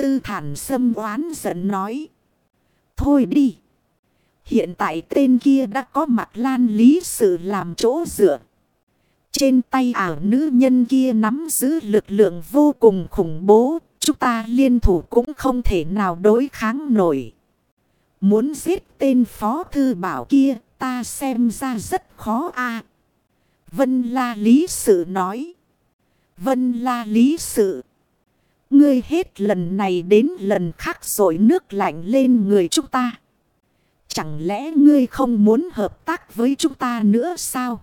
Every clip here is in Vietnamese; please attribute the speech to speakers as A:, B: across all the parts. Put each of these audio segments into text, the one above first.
A: Tư thản sâm oán giận nói. Thôi đi. Hiện tại tên kia đã có mặt lan lý sự làm chỗ dựa. Trên tay ảo nữ nhân kia nắm giữ lực lượng vô cùng khủng bố. Chúng ta liên thủ cũng không thể nào đối kháng nổi. Muốn giết tên phó thư bảo kia, ta xem ra rất khó a Vân la lý sự nói. Vân la lý sự. Ngươi hết lần này đến lần khác rồi nước lạnh lên người chúng ta. Chẳng lẽ ngươi không muốn hợp tác với chúng ta nữa sao?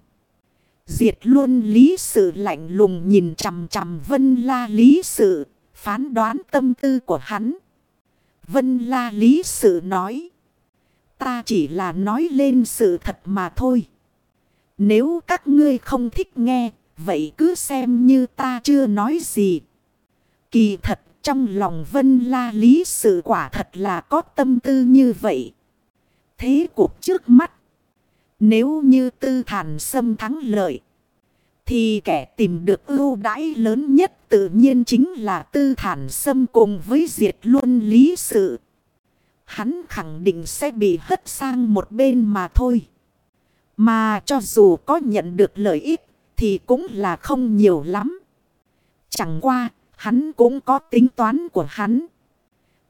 A: Diệt luôn lý sự lạnh lùng nhìn chằm chằm vân la lý sự, phán đoán tâm tư của hắn. Vân la lý sự nói. Ta chỉ là nói lên sự thật mà thôi. Nếu các ngươi không thích nghe, vậy cứ xem như ta chưa nói gì. Kỳ thật, trong lòng vân la lý sự quả thật là có tâm tư như vậy. Thế cuộc trước mắt. Nếu như tư thản xâm thắng lợi. Thì kẻ tìm được ưu đãi lớn nhất tự nhiên chính là tư thản xâm cùng với diệt luôn lý sự. Hắn khẳng định sẽ bị hất sang một bên mà thôi. Mà cho dù có nhận được lợi ích, thì cũng là không nhiều lắm. Chẳng qua hắn cũng có tính toán của hắn.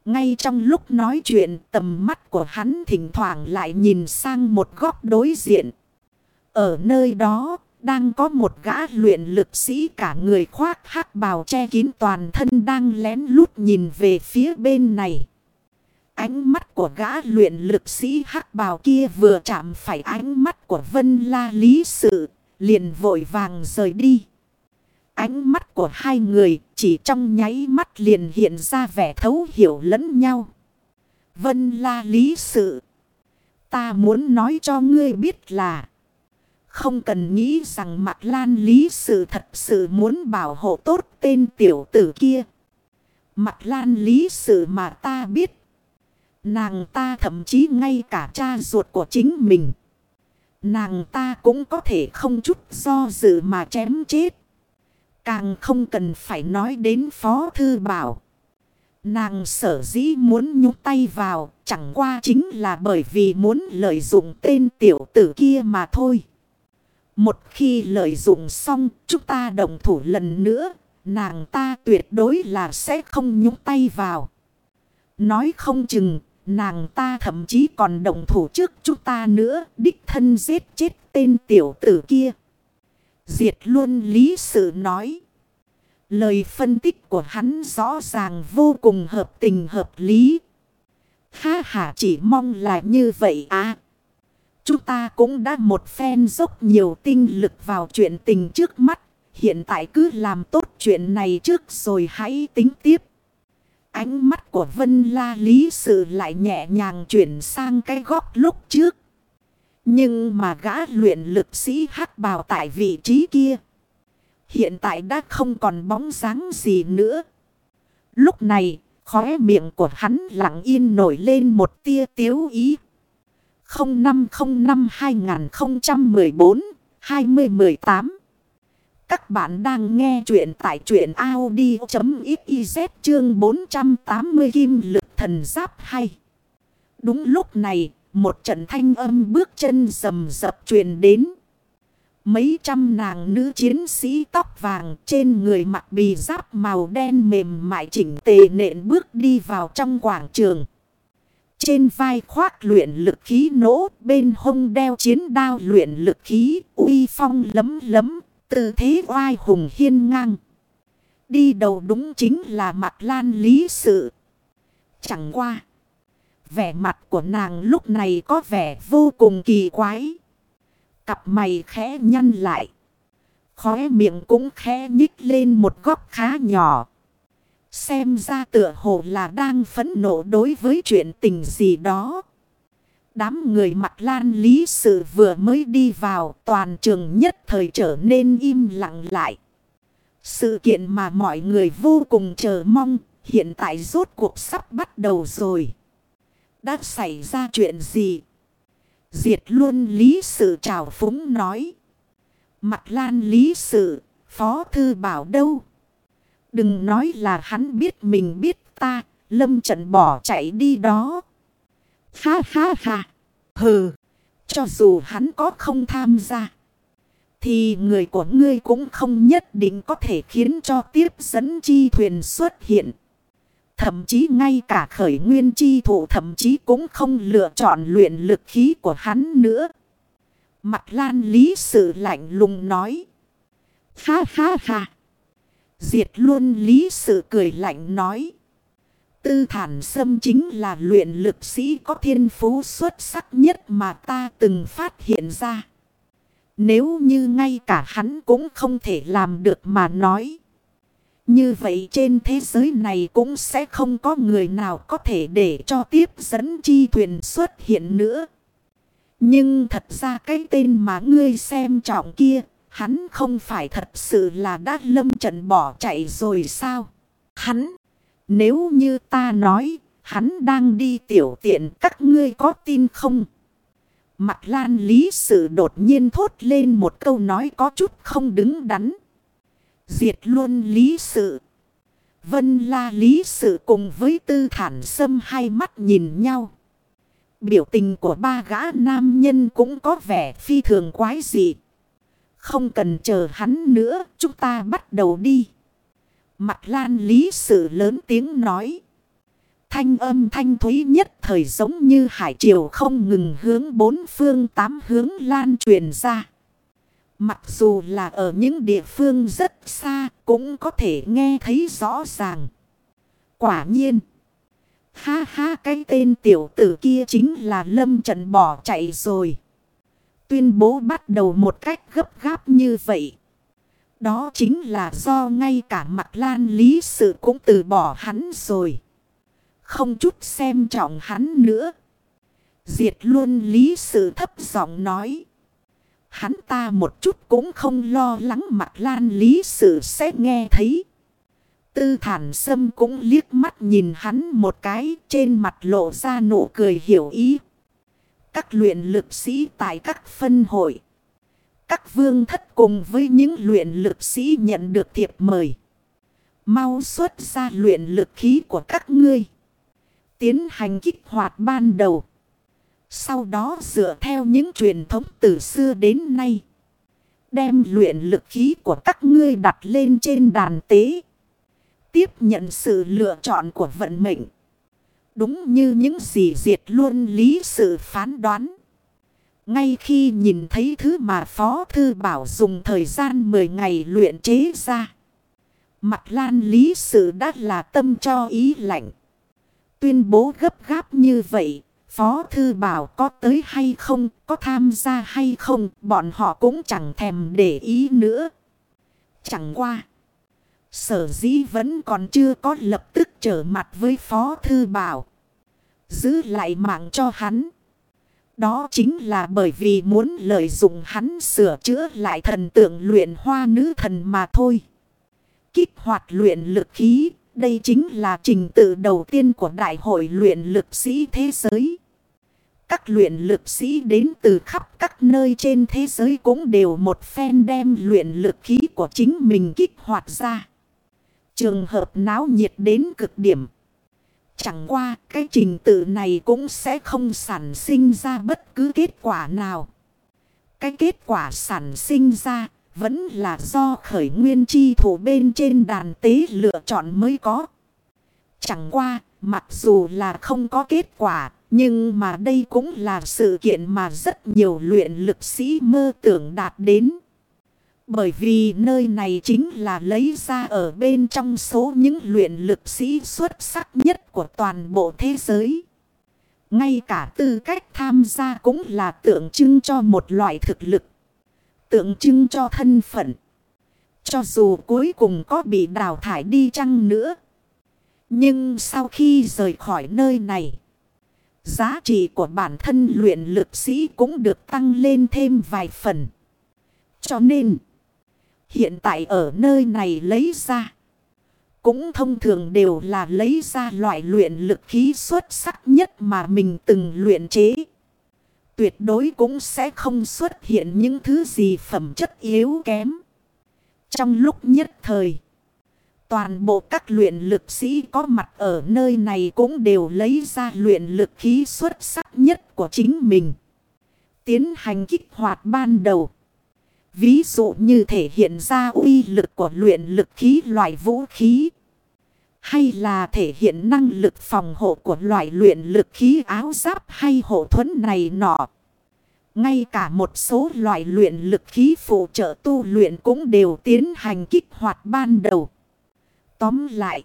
A: Ngay trong lúc nói chuyện tầm mắt của hắn thỉnh thoảng lại nhìn sang một góc đối diện. Ở nơi đó đang có một gã luyện lực sĩ cả người khoác hắc bào che kín toàn thân đang lén lút nhìn về phía bên này. Ánh mắt của gã luyện lực sĩ hắc bào kia vừa chạm phải ánh mắt của Vân La Lý Sự, liền vội vàng rời đi. Ánh mắt của hai người chỉ trong nháy mắt liền hiện ra vẻ thấu hiểu lẫn nhau. Vân la lý sự. Ta muốn nói cho ngươi biết là. Không cần nghĩ rằng mặt lan lý sự thật sự muốn bảo hộ tốt tên tiểu tử kia. Mặt lan lý sự mà ta biết. Nàng ta thậm chí ngay cả cha ruột của chính mình. Nàng ta cũng có thể không chút do dự mà chém chết. Càng không cần phải nói đến Phó Thư Bảo. Nàng sở dĩ muốn nhúc tay vào, chẳng qua chính là bởi vì muốn lợi dụng tên tiểu tử kia mà thôi. Một khi lợi dụng xong, chúng ta đồng thủ lần nữa, nàng ta tuyệt đối là sẽ không nhúc tay vào. Nói không chừng, nàng ta thậm chí còn đồng thủ trước chúng ta nữa, đích thân giết chết tên tiểu tử kia. Diệt luôn lý sự nói. Lời phân tích của hắn rõ ràng vô cùng hợp tình hợp lý. Ha ha, chỉ mong là như vậy à. Chúng ta cũng đã một phen dốc nhiều tinh lực vào chuyện tình trước mắt. Hiện tại cứ làm tốt chuyện này trước rồi hãy tính tiếp. Ánh mắt của Vân La Lý Sự lại nhẹ nhàng chuyển sang cái góc lúc trước. Nhưng mà gã luyện lực sĩ hắc bào tại vị trí kia. Hiện tại đã không còn bóng dáng gì nữa. Lúc này, khóe miệng của hắn lặng yên nổi lên một tia tiếu ý. 0505-2014-2018 Các bạn đang nghe chuyện tại chuyện Audi.xyz chương 480 kim lực thần giáp hay. Đúng lúc này, một trận thanh âm bước chân rầm rập truyền đến. Mấy trăm nàng nữ chiến sĩ tóc vàng trên người mặc bì giáp màu đen mềm mại chỉnh tề nện bước đi vào trong quảng trường. Trên vai khoác luyện lực khí nỗ, bên hông đeo chiến đao luyện lực khí, uy phong lấm lấm, tư thế oai hùng hiên ngang. Đi đầu đúng chính là mặt lan lý sự. Chẳng qua. Vẻ mặt của nàng lúc này có vẻ vô cùng kỳ quái. Cặp mày khẽ nhăn lại. Khóe miệng cũng khẽ nhích lên một góc khá nhỏ. Xem ra tựa hồ là đang phẫn nộ đối với chuyện tình gì đó. Đám người mặt lan lý sự vừa mới đi vào, toàn trường nhất thời trở nên im lặng lại. Sự kiện mà mọi người vô cùng chờ mong, hiện tại rốt cuộc sắp bắt đầu rồi. Đã xảy ra chuyện gì? Diệt luôn lý sự trào phúng nói. Mặt lan lý sự, phó thư bảo đâu? Đừng nói là hắn biết mình biết ta, lâm trận bỏ chạy đi đó. Ha ha ha. Hừ. Cho dù hắn có không tham gia. Thì người của ngươi cũng không nhất định có thể khiến cho tiếp dẫn chi thuyền xuất hiện. Thậm chí ngay cả khởi nguyên chi thủ thậm chí cũng không lựa chọn luyện lực khí của hắn nữa. Mặt lan lý sự lạnh lùng nói. Ha ha ha. Diệt luôn lý sự cười lạnh nói. Tư thản sâm chính là luyện lực sĩ có thiên phú xuất sắc nhất mà ta từng phát hiện ra. Nếu như ngay cả hắn cũng không thể làm được mà nói. Như vậy trên thế giới này cũng sẽ không có người nào có thể để cho tiếp dẫn chi thuyền xuất hiện nữa. Nhưng thật ra cái tên mà ngươi xem trọng kia, hắn không phải thật sự là đã lâm trận bỏ chạy rồi sao? Hắn, nếu như ta nói, hắn đang đi tiểu tiện các ngươi có tin không? Mặt lan lý sự đột nhiên thốt lên một câu nói có chút không đứng đắn. Diệt luôn lý sự. Vân la lý sự cùng với tư thản sâm hai mắt nhìn nhau. Biểu tình của ba gã nam nhân cũng có vẻ phi thường quái dị. Không cần chờ hắn nữa, chúng ta bắt đầu đi. Mặt lan lý sự lớn tiếng nói. Thanh âm thanh thúy nhất thời giống như hải triều không ngừng hướng bốn phương tám hướng lan truyền ra. Mặc dù là ở những địa phương rất xa cũng có thể nghe thấy rõ ràng. Quả nhiên. Ha ha, cái tên tiểu tử kia chính là lâm trận bỏ chạy rồi. Tuyên bố bắt đầu một cách gấp gáp như vậy. Đó chính là do ngay cả mặt lan lý sự cũng từ bỏ hắn rồi. Không chút xem trọng hắn nữa. Diệt luôn lý sự thấp giọng nói. Hắn ta một chút cũng không lo lắng mặt lan lý sự sẽ nghe thấy. Tư thản sâm cũng liếc mắt nhìn hắn một cái, trên mặt lộ ra nụ cười hiểu ý. Các luyện lực sĩ tại các phân hội. Các vương thất cùng với những luyện lực sĩ nhận được thiệp mời. Mau xuất ra luyện lực khí của các ngươi. Tiến hành kích hoạt ban đầu. Sau đó dựa theo những truyền thống từ xưa đến nay. Đem luyện lực khí của các ngươi đặt lên trên đàn tế. Tiếp nhận sự lựa chọn của vận mệnh. Đúng như những gì diệt luôn lý sự phán đoán. Ngay khi nhìn thấy thứ mà Phó Thư Bảo dùng thời gian 10 ngày luyện chế ra. Mặt lan lý sự đã là tâm cho ý lạnh. Tuyên bố gấp gáp như vậy, Phó Thư Bảo có tới hay không, có tham gia hay không, bọn họ cũng chẳng thèm để ý nữa. Chẳng qua. Sở dĩ vẫn còn chưa có lập tức trở mặt với Phó Thư Bảo. Giữ lại mạng cho hắn. Đó chính là bởi vì muốn lợi dụng hắn sửa chữa lại thần tượng luyện hoa nữ thần mà thôi. Kích hoạt luyện lực khí, đây chính là trình tự đầu tiên của Đại hội luyện lực sĩ thế giới. Các luyện lực sĩ đến từ khắp các nơi trên thế giới cũng đều một phen đem luyện lực khí của chính mình kích hoạt ra. Trường hợp náo nhiệt đến cực điểm. Chẳng qua, cái trình tự này cũng sẽ không sản sinh ra bất cứ kết quả nào. Cái kết quả sản sinh ra vẫn là do khởi nguyên chi thủ bên trên đàn tế lựa chọn mới có. Chẳng qua, mặc dù là không có kết quả, nhưng mà đây cũng là sự kiện mà rất nhiều luyện lực sĩ mơ tưởng đạt đến. Bởi vì nơi này chính là lấy ra ở bên trong số những luyện lực sĩ xuất sắc nhất của toàn bộ thế giới. Ngay cả tư cách tham gia cũng là tượng trưng cho một loại thực lực. Tượng trưng cho thân phận. Cho dù cuối cùng có bị đào thải đi chăng nữa. Nhưng sau khi rời khỏi nơi này. Giá trị của bản thân luyện lực sĩ cũng được tăng lên thêm vài phần. Cho nên. Hiện tại ở nơi này lấy ra. Cũng thông thường đều là lấy ra loại luyện lực khí xuất sắc nhất mà mình từng luyện chế. Tuyệt đối cũng sẽ không xuất hiện những thứ gì phẩm chất yếu kém. Trong lúc nhất thời. Toàn bộ các luyện lực sĩ có mặt ở nơi này cũng đều lấy ra luyện lực khí xuất sắc nhất của chính mình. Tiến hành kích hoạt ban đầu. Ví dụ như thể hiện ra uy lực của luyện lực khí loại vũ khí. Hay là thể hiện năng lực phòng hộ của loại luyện lực khí áo giáp hay hộ thuẫn này nọ. Ngay cả một số loại luyện lực khí phụ trợ tu luyện cũng đều tiến hành kích hoạt ban đầu. Tóm lại,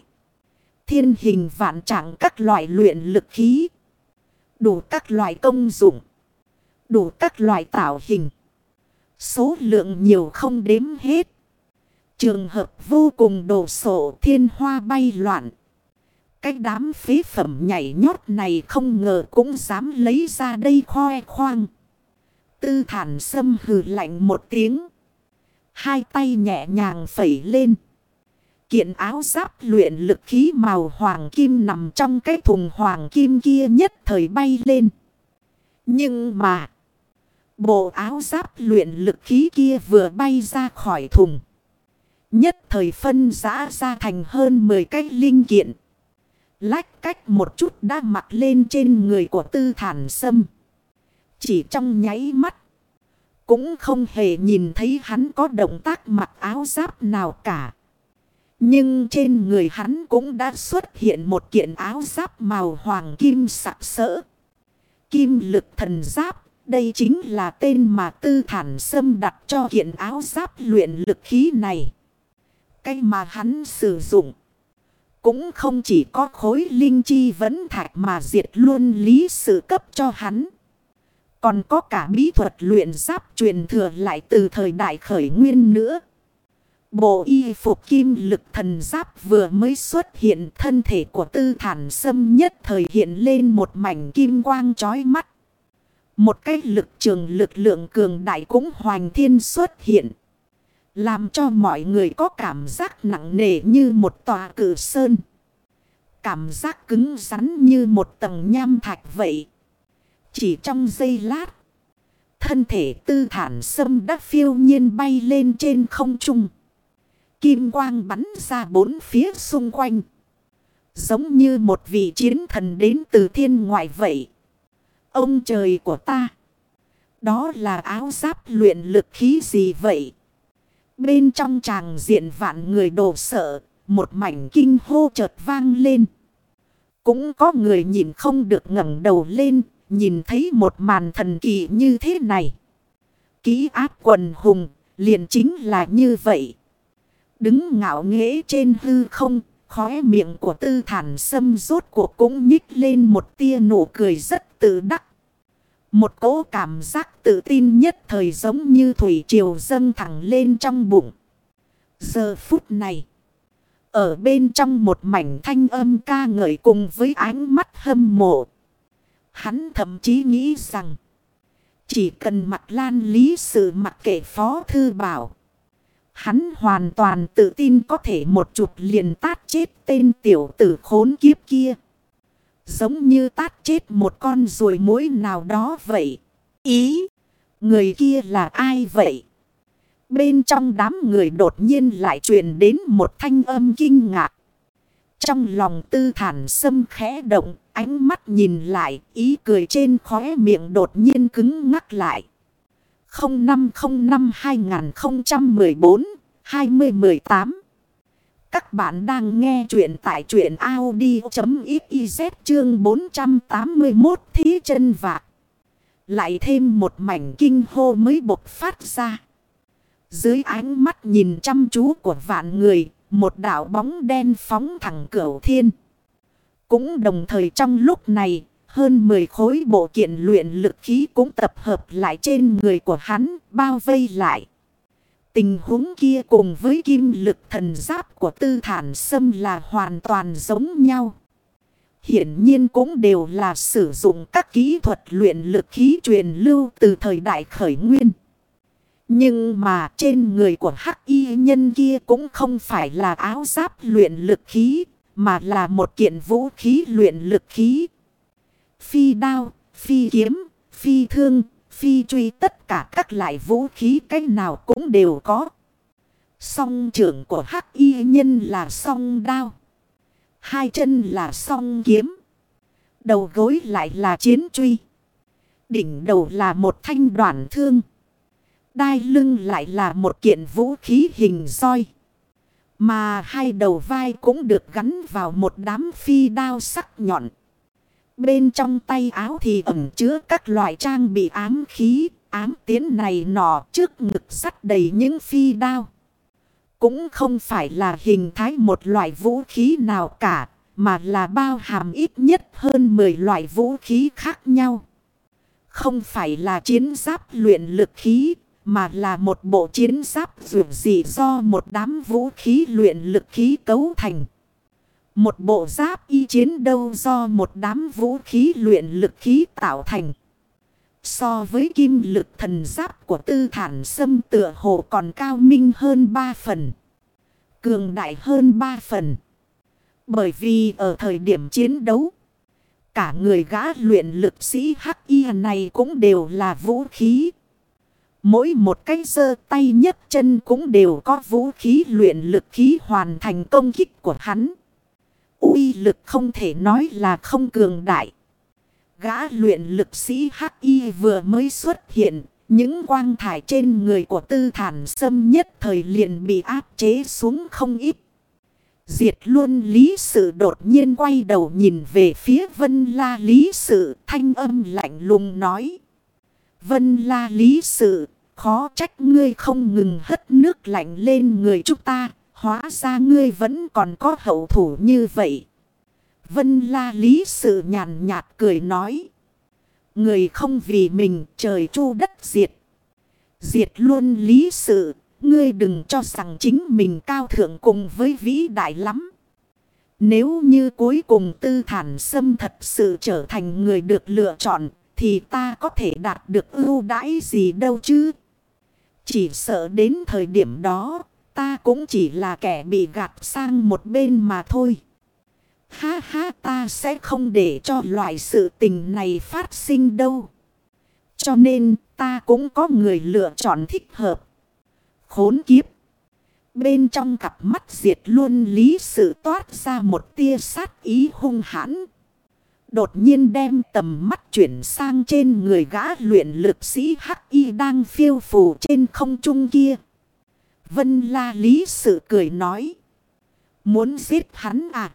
A: thiên hình vạn trạng các loại luyện lực khí, đủ các loại công dụng, đủ các loại tạo hình. Số lượng nhiều không đếm hết. Trường hợp vô cùng đồ sổ thiên hoa bay loạn. Cái đám phế phẩm nhảy nhót này không ngờ cũng dám lấy ra đây khoe khoang. Tư thản sâm hừ lạnh một tiếng. Hai tay nhẹ nhàng phẩy lên. Kiện áo giáp luyện lực khí màu hoàng kim nằm trong cái thùng hoàng kim kia nhất thời bay lên. Nhưng mà. Bộ áo giáp luyện lực khí kia vừa bay ra khỏi thùng. Nhất thời phân giã ra thành hơn 10 cái linh kiện. Lách cách một chút đã mặc lên trên người của tư thản sâm. Chỉ trong nháy mắt. Cũng không hề nhìn thấy hắn có động tác mặc áo giáp nào cả. Nhưng trên người hắn cũng đã xuất hiện một kiện áo giáp màu hoàng kim sặc sỡ. Kim lực thần giáp, đây chính là tên mà tư thản sâm đặt cho kiện áo giáp luyện lực khí này. Cái mà hắn sử dụng. Cũng không chỉ có khối linh chi vấn thạch mà diệt luôn lý sự cấp cho hắn. Còn có cả bí thuật luyện giáp truyền thừa lại từ thời đại khởi nguyên nữa. Bộ y phục kim lực thần giáp vừa mới xuất hiện thân thể của tư thản sâm nhất thời hiện lên một mảnh kim quang chói mắt. Một cái lực trường lực lượng cường đại cũng hoành thiên xuất hiện. Làm cho mọi người có cảm giác nặng nề như một tòa cử sơn. Cảm giác cứng rắn như một tầng nham thạch vậy. Chỉ trong giây lát. Thân thể tư thản sâm đã phiêu nhiên bay lên trên không trung. Kim quang bắn ra bốn phía xung quanh. Giống như một vị chiến thần đến từ thiên ngoại vậy. Ông trời của ta. Đó là áo giáp luyện lực khí gì vậy? Bên trong tràng diện vạn người đổ sợ. Một mảnh kinh hô chợt vang lên. Cũng có người nhìn không được ngẩng đầu lên. Nhìn thấy một màn thần kỳ như thế này. Ký áp quần hùng liền chính là như vậy. Đứng ngạo nghễ trên hư không, khóe miệng của tư thản sâm rốt cuộc cũng nhích lên một tia nụ cười rất tự đắc. Một cỗ cảm giác tự tin nhất thời giống như thủy triều dâng thẳng lên trong bụng. Giờ phút này, ở bên trong một mảnh thanh âm ca ngợi cùng với ánh mắt hâm mộ. Hắn thậm chí nghĩ rằng, chỉ cần mặt lan lý sự mặc kệ phó thư bảo. Hắn hoàn toàn tự tin có thể một chục liền tát chết tên tiểu tử khốn kiếp kia. Giống như tát chết một con ruồi mối nào đó vậy. Ý, người kia là ai vậy? Bên trong đám người đột nhiên lại truyền đến một thanh âm kinh ngạc. Trong lòng tư thản sâm khẽ động, ánh mắt nhìn lại, ý cười trên khóe miệng đột nhiên cứng ngắc lại. 0505-2014-2018 các bạn đang nghe chuyện tại chuyện Audi.xyz chương 481 Thí chân vạc. Lại thêm một mảnh kinh hô mới bộc phát ra. Dưới ánh mắt nhìn chăm chú của vạn người, một đảo bóng đen phóng thẳng cửu thiên. Cũng đồng thời trong lúc này, hơn 10 khối bộ kiện luyện lực khí cũng tập hợp lại trên người của hắn, bao vây lại. Tình huống kia cùng với kim lực thần giáp của tư thản sâm là hoàn toàn giống nhau. Hiển nhiên cũng đều là sử dụng các kỹ thuật luyện lực khí truyền lưu từ thời đại khởi nguyên. Nhưng mà trên người của hắc y nhân kia cũng không phải là áo giáp luyện lực khí, mà là một kiện vũ khí luyện lực khí. Phi đao, phi kiếm, phi thương, phi truy tất cả các loại vũ khí cách nào cũng đều có. Song trưởng của hắc y nhân là song đao. Hai chân là song kiếm. Đầu gối lại là chiến truy. Đỉnh đầu là một thanh đoạn thương. Đai lưng lại là một kiện vũ khí hình roi. Mà hai đầu vai cũng được gắn vào một đám phi đao sắc nhọn. Bên trong tay áo thì ẩm chứa các loại trang bị ám khí, ám tiến này nọ trước ngực sắt đầy những phi đao. Cũng không phải là hình thái một loại vũ khí nào cả, mà là bao hàm ít nhất hơn 10 loại vũ khí khác nhau. Không phải là chiến giáp luyện lực khí, mà là một bộ chiến giáp dù gì do một đám vũ khí luyện lực khí cấu thành. Một bộ giáp y chiến đâu do một đám vũ khí luyện lực khí tạo thành. So với kim lực thần giáp của tư thản sâm tựa hồ còn cao minh hơn 3 phần. Cường đại hơn 3 phần. Bởi vì ở thời điểm chiến đấu, cả người gã luyện lực sĩ hắc y này cũng đều là vũ khí. Mỗi một cái giơ tay nhấc chân cũng đều có vũ khí luyện lực khí hoàn thành công kích của hắn uy lực không thể nói là không cường đại. Gã luyện lực sĩ Hắc Y vừa mới xuất hiện, những quang thải trên người của tư thản sâm nhất thời liền bị áp chế xuống không ít. Diệt luôn lý sự đột nhiên quay đầu nhìn về phía vân la lý sự thanh âm lạnh lùng nói. Vân la lý sự, khó trách ngươi không ngừng hất nước lạnh lên người chúng ta, hóa ra ngươi vẫn còn có hậu thủ như vậy. Vân la lý sự nhàn nhạt cười nói. Người không vì mình trời chu đất diệt. Diệt luôn lý sự, ngươi đừng cho rằng chính mình cao thượng cùng với vĩ đại lắm. Nếu như cuối cùng tư thản xâm thật sự trở thành người được lựa chọn, thì ta có thể đạt được ưu đãi gì đâu chứ. Chỉ sợ đến thời điểm đó, ta cũng chỉ là kẻ bị gạt sang một bên mà thôi. Ha ha, ta sẽ không để cho loại sự tình này phát sinh đâu. Cho nên, ta cũng có người lựa chọn thích hợp. Khốn kiếp. Bên trong cặp mắt diệt luôn lý sự toát ra một tia sát ý hung hãn. Đột nhiên đem tầm mắt chuyển sang trên người gã luyện lực sĩ Hắc Y đang phiêu phù trên không trung kia. Vân la lý sự cười nói. Muốn giết hắn à?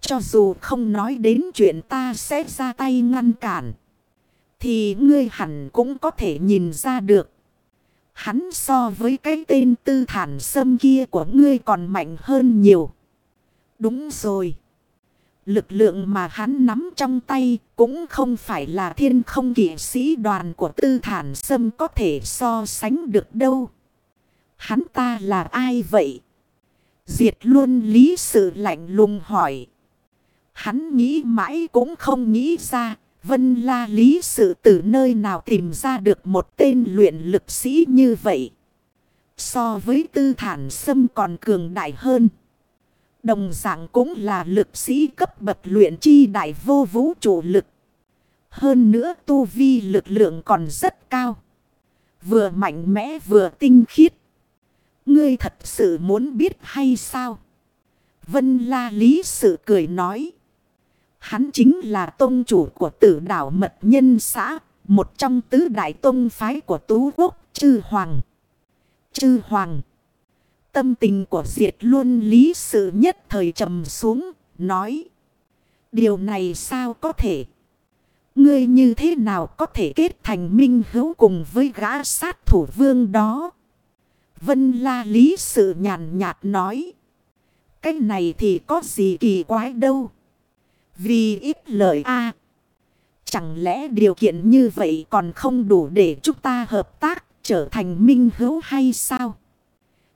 A: Cho dù không nói đến chuyện ta sẽ ra tay ngăn cản. Thì ngươi hẳn cũng có thể nhìn ra được. Hắn so với cái tên tư thản sâm kia của ngươi còn mạnh hơn nhiều. Đúng rồi. Lực lượng mà hắn nắm trong tay cũng không phải là thiên không kỵ sĩ đoàn của tư thản sâm có thể so sánh được đâu. Hắn ta là ai vậy? Diệt luôn lý sự lạnh lùng hỏi. Hắn nghĩ mãi cũng không nghĩ ra. Vân la lý sự từ nơi nào tìm ra được một tên luyện lực sĩ như vậy. So với tư thản sâm còn cường đại hơn. Đồng dạng cũng là lực sĩ cấp bậc luyện chi đại vô vũ trụ lực. Hơn nữa tu vi lực lượng còn rất cao. Vừa mạnh mẽ vừa tinh khiết. Ngươi thật sự muốn biết hay sao? Vân la lý sự cười nói. Hắn chính là tôn chủ của tử đảo mật nhân xã. Một trong tứ đại tôn phái của tú quốc, chư hoàng. Chư hoàng. Tâm tình của diệt luôn lý sự nhất thời trầm xuống. Nói. Điều này sao có thể? Ngươi như thế nào có thể kết thành minh hữu cùng với gã sát thủ vương đó? Vân la lý sự nhàn nhạt nói. Cái này thì có gì kỳ quái đâu. Vì ít lợi a Chẳng lẽ điều kiện như vậy còn không đủ để chúng ta hợp tác trở thành minh hữu hay sao?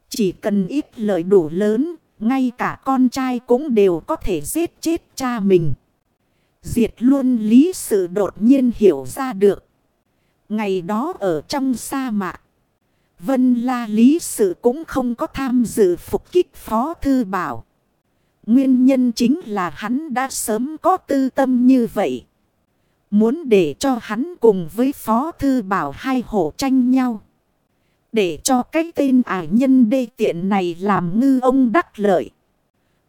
A: Chỉ cần ít lợi đủ lớn, ngay cả con trai cũng đều có thể giết chết cha mình. Diệt luôn lý sự đột nhiên hiểu ra được. Ngày đó ở trong sa mạc, Vân La lý sự cũng không có tham dự phục kích phó thư bảo. Nguyên nhân chính là hắn đã sớm có tư tâm như vậy. Muốn để cho hắn cùng với phó thư bảo hai hổ tranh nhau. Để cho cái tên ải nhân đê tiện này làm ngư ông đắc lợi.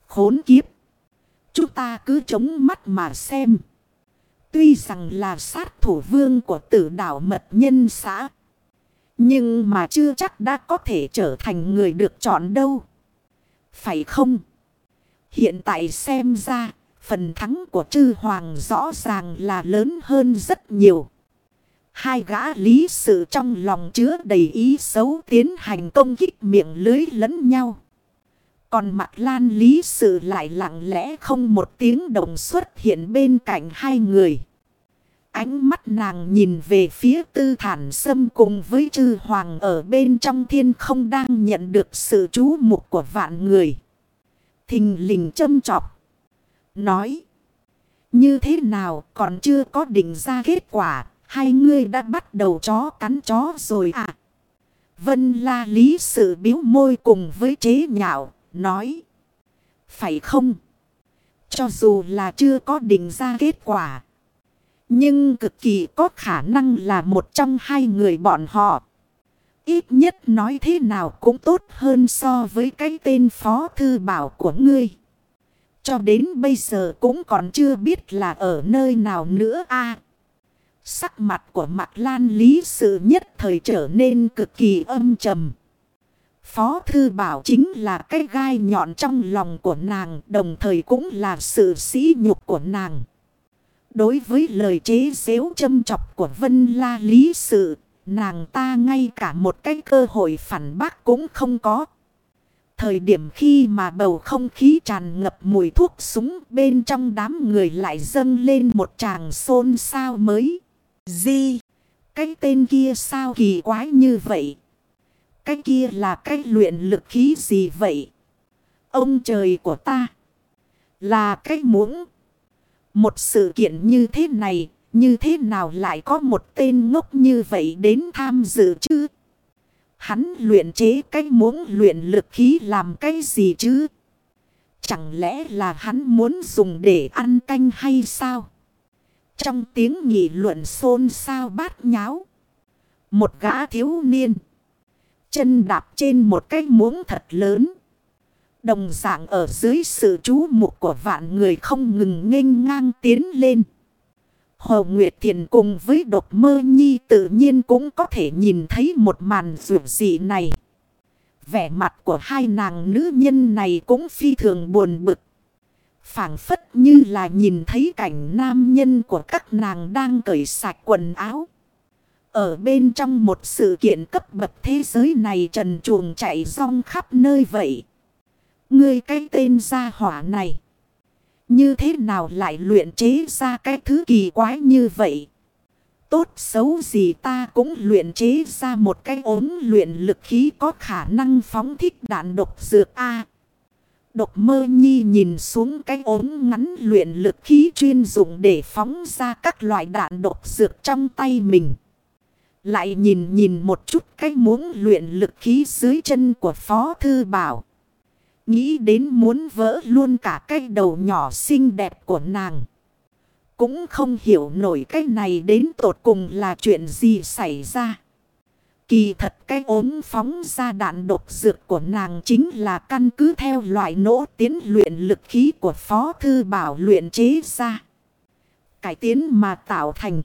A: Khốn kiếp. Chúng ta cứ chống mắt mà xem. Tuy rằng là sát thủ vương của tử đảo mật nhân xã. Nhưng mà chưa chắc đã có thể trở thành người được chọn đâu. Phải không? Hiện tại xem ra, phần thắng của chư hoàng rõ ràng là lớn hơn rất nhiều. Hai gã lý sự trong lòng chứa đầy ý xấu tiến hành công kích miệng lưới lẫn nhau. Còn mặt lan lý sự lại lặng lẽ không một tiếng đồng xuất hiện bên cạnh hai người. Ánh mắt nàng nhìn về phía tư thản sâm cùng với chư hoàng ở bên trong thiên không đang nhận được sự chú mục của vạn người. Thình lình châm chọc. Nói. Như thế nào còn chưa có định ra kết quả. Hai ngươi đã bắt đầu chó cắn chó rồi à. Vân la lý sự biếu môi cùng với chế nhạo. Nói. Phải không? Cho dù là chưa có định ra kết quả. Nhưng cực kỳ có khả năng là một trong hai người bọn họ. Ít nhất nói thế nào cũng tốt hơn so với cái tên phó thư bảo của ngươi. Cho đến bây giờ cũng còn chưa biết là ở nơi nào nữa a Sắc mặt của mặt lan lý sự nhất thời trở nên cực kỳ âm trầm. Phó thư bảo chính là cái gai nhọn trong lòng của nàng, đồng thời cũng là sự sĩ nhục của nàng. Đối với lời chế xếu châm chọc của Vân La Lý Sự, nàng ta ngay cả một cái cơ hội phản bác cũng không có. Thời điểm khi mà bầu không khí tràn ngập mùi thuốc súng bên trong đám người lại dâng lên một tràng xôn xao mới. Gì? Cái tên kia sao kỳ quái như vậy? Cái kia là cái luyện lực khí gì vậy? Ông trời của ta là cái muỗng. Một sự kiện như thế này, như thế nào lại có một tên ngốc như vậy đến tham dự chứ? Hắn luyện chế cái muỗng luyện lực khí làm cái gì chứ? Chẳng lẽ là hắn muốn dùng để ăn canh hay sao? Trong tiếng nghị luận xôn xao bát nháo. Một gã thiếu niên. Chân đạp trên một cái muỗng thật lớn. Đồng dạng ở dưới sự chú mục của vạn người không ngừng nghênh ngang tiến lên. Hồ Nguyệt Thiền cùng với độc mơ nhi tự nhiên cũng có thể nhìn thấy một màn rượu dị này. Vẻ mặt của hai nàng nữ nhân này cũng phi thường buồn bực. phảng phất như là nhìn thấy cảnh nam nhân của các nàng đang cởi sạch quần áo. Ở bên trong một sự kiện cấp bậc thế giới này trần chuồng chạy rong khắp nơi vậy. Ngươi cái tên gia hỏa này. Như thế nào lại luyện chế ra cái thứ kỳ quái như vậy? Tốt xấu gì ta cũng luyện chế ra một cái ốm luyện lực khí có khả năng phóng thích đạn độc dược A. Độc mơ nhi nhìn xuống cái ốm ngắn luyện lực khí chuyên dụng để phóng ra các loại đạn độc dược trong tay mình. Lại nhìn nhìn một chút cái muỗng luyện lực khí dưới chân của Phó Thư Bảo. Nghĩ đến muốn vỡ luôn cả cái đầu nhỏ xinh đẹp của nàng. Cũng không hiểu nổi cái này đến tột cùng là chuyện gì xảy ra. Kỳ thật cái ốm phóng ra đạn độc dược của nàng chính là căn cứ theo loại nỗ tiến luyện lực khí của Phó Thư Bảo luyện chế ra. Cải tiến mà tạo thành.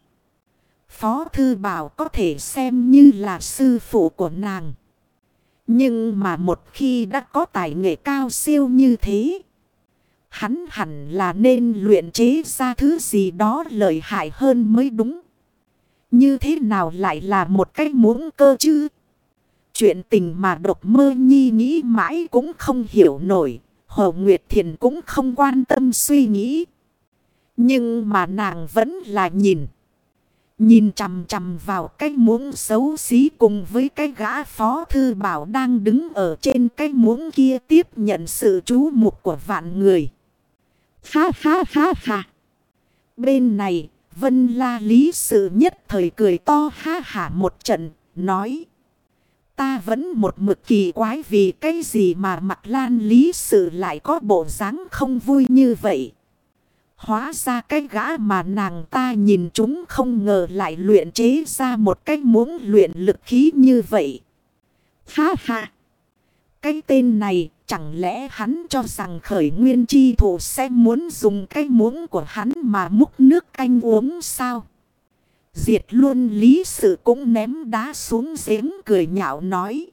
A: Phó Thư Bảo có thể xem như là sư phụ của nàng. Nhưng mà một khi đã có tài nghệ cao siêu như thế. Hắn hẳn là nên luyện chế ra thứ gì đó lợi hại hơn mới đúng. Như thế nào lại là một cái muỗng cơ chứ? Chuyện tình mà độc mơ nhi nghĩ mãi cũng không hiểu nổi. Hồ Nguyệt Thiền cũng không quan tâm suy nghĩ. Nhưng mà nàng vẫn là nhìn. Nhìn chằm chằm vào cái muỗng xấu xí cùng với cái gã phó thư bảo đang đứng ở trên cái muỗng kia tiếp nhận sự chú mục của vạn người. Ha ha ha ha. Bên này, Vân La Lý sự nhất thời cười to ha hả một trận, nói. Ta vẫn một mực kỳ quái vì cái gì mà mặt Lan Lý sự lại có bộ dáng không vui như vậy. Hóa ra cái gã mà nàng ta nhìn chúng không ngờ lại luyện chế ra một cái muốn luyện lực khí như vậy. Ha ha! Cái tên này chẳng lẽ hắn cho rằng khởi nguyên chi thủ sẽ muốn dùng cái muỗng của hắn mà múc nước canh uống sao? Diệt luôn lý sự cũng ném đá xuống giếng cười nhạo nói.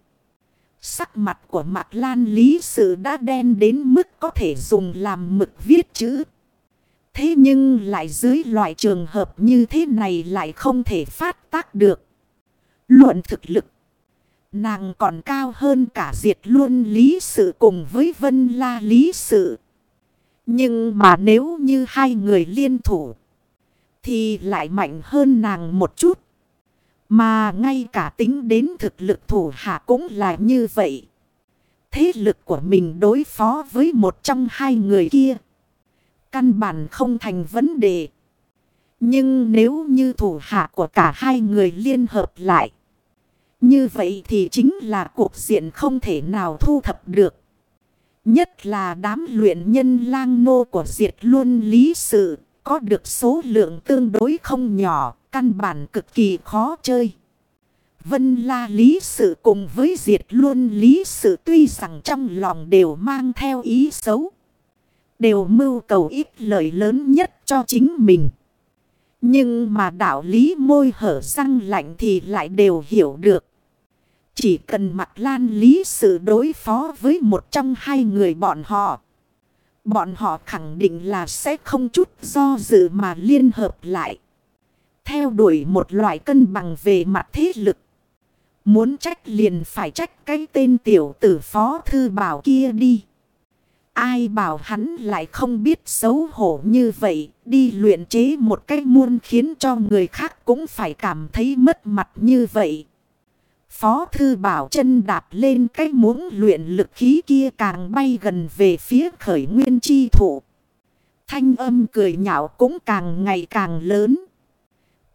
A: Sắc mặt của mặt lan lý sự đã đen đến mức có thể dùng làm mực viết chữ. Thế nhưng lại dưới loại trường hợp như thế này lại không thể phát tác được. Luận thực lực. Nàng còn cao hơn cả diệt luôn lý sự cùng với vân la lý sự. Nhưng mà nếu như hai người liên thủ. Thì lại mạnh hơn nàng một chút. Mà ngay cả tính đến thực lực thủ hạ cũng là như vậy. Thế lực của mình đối phó với một trong hai người kia. Căn bản không thành vấn đề. Nhưng nếu như thủ hạ của cả hai người liên hợp lại. Như vậy thì chính là cuộc diện không thể nào thu thập được. Nhất là đám luyện nhân lang nô của diệt luôn lý sự. Có được số lượng tương đối không nhỏ. Căn bản cực kỳ khó chơi. Vân la lý sự cùng với diệt luôn lý sự tuy rằng trong lòng đều mang theo ý xấu. Đều mưu cầu ít lợi lớn nhất cho chính mình. Nhưng mà đạo lý môi hở răng lạnh thì lại đều hiểu được. Chỉ cần mặt lan lý sự đối phó với một trong hai người bọn họ. Bọn họ khẳng định là sẽ không chút do dự mà liên hợp lại. Theo đuổi một loại cân bằng về mặt thế lực. Muốn trách liền phải trách cái tên tiểu tử phó thư bảo kia đi. Ai bảo hắn lại không biết xấu hổ như vậy, đi luyện chế một cách muôn khiến cho người khác cũng phải cảm thấy mất mặt như vậy. Phó thư bảo chân đạp lên cái muỗng luyện lực khí kia càng bay gần về phía khởi nguyên chi thủ. Thanh âm cười nhạo cũng càng ngày càng lớn.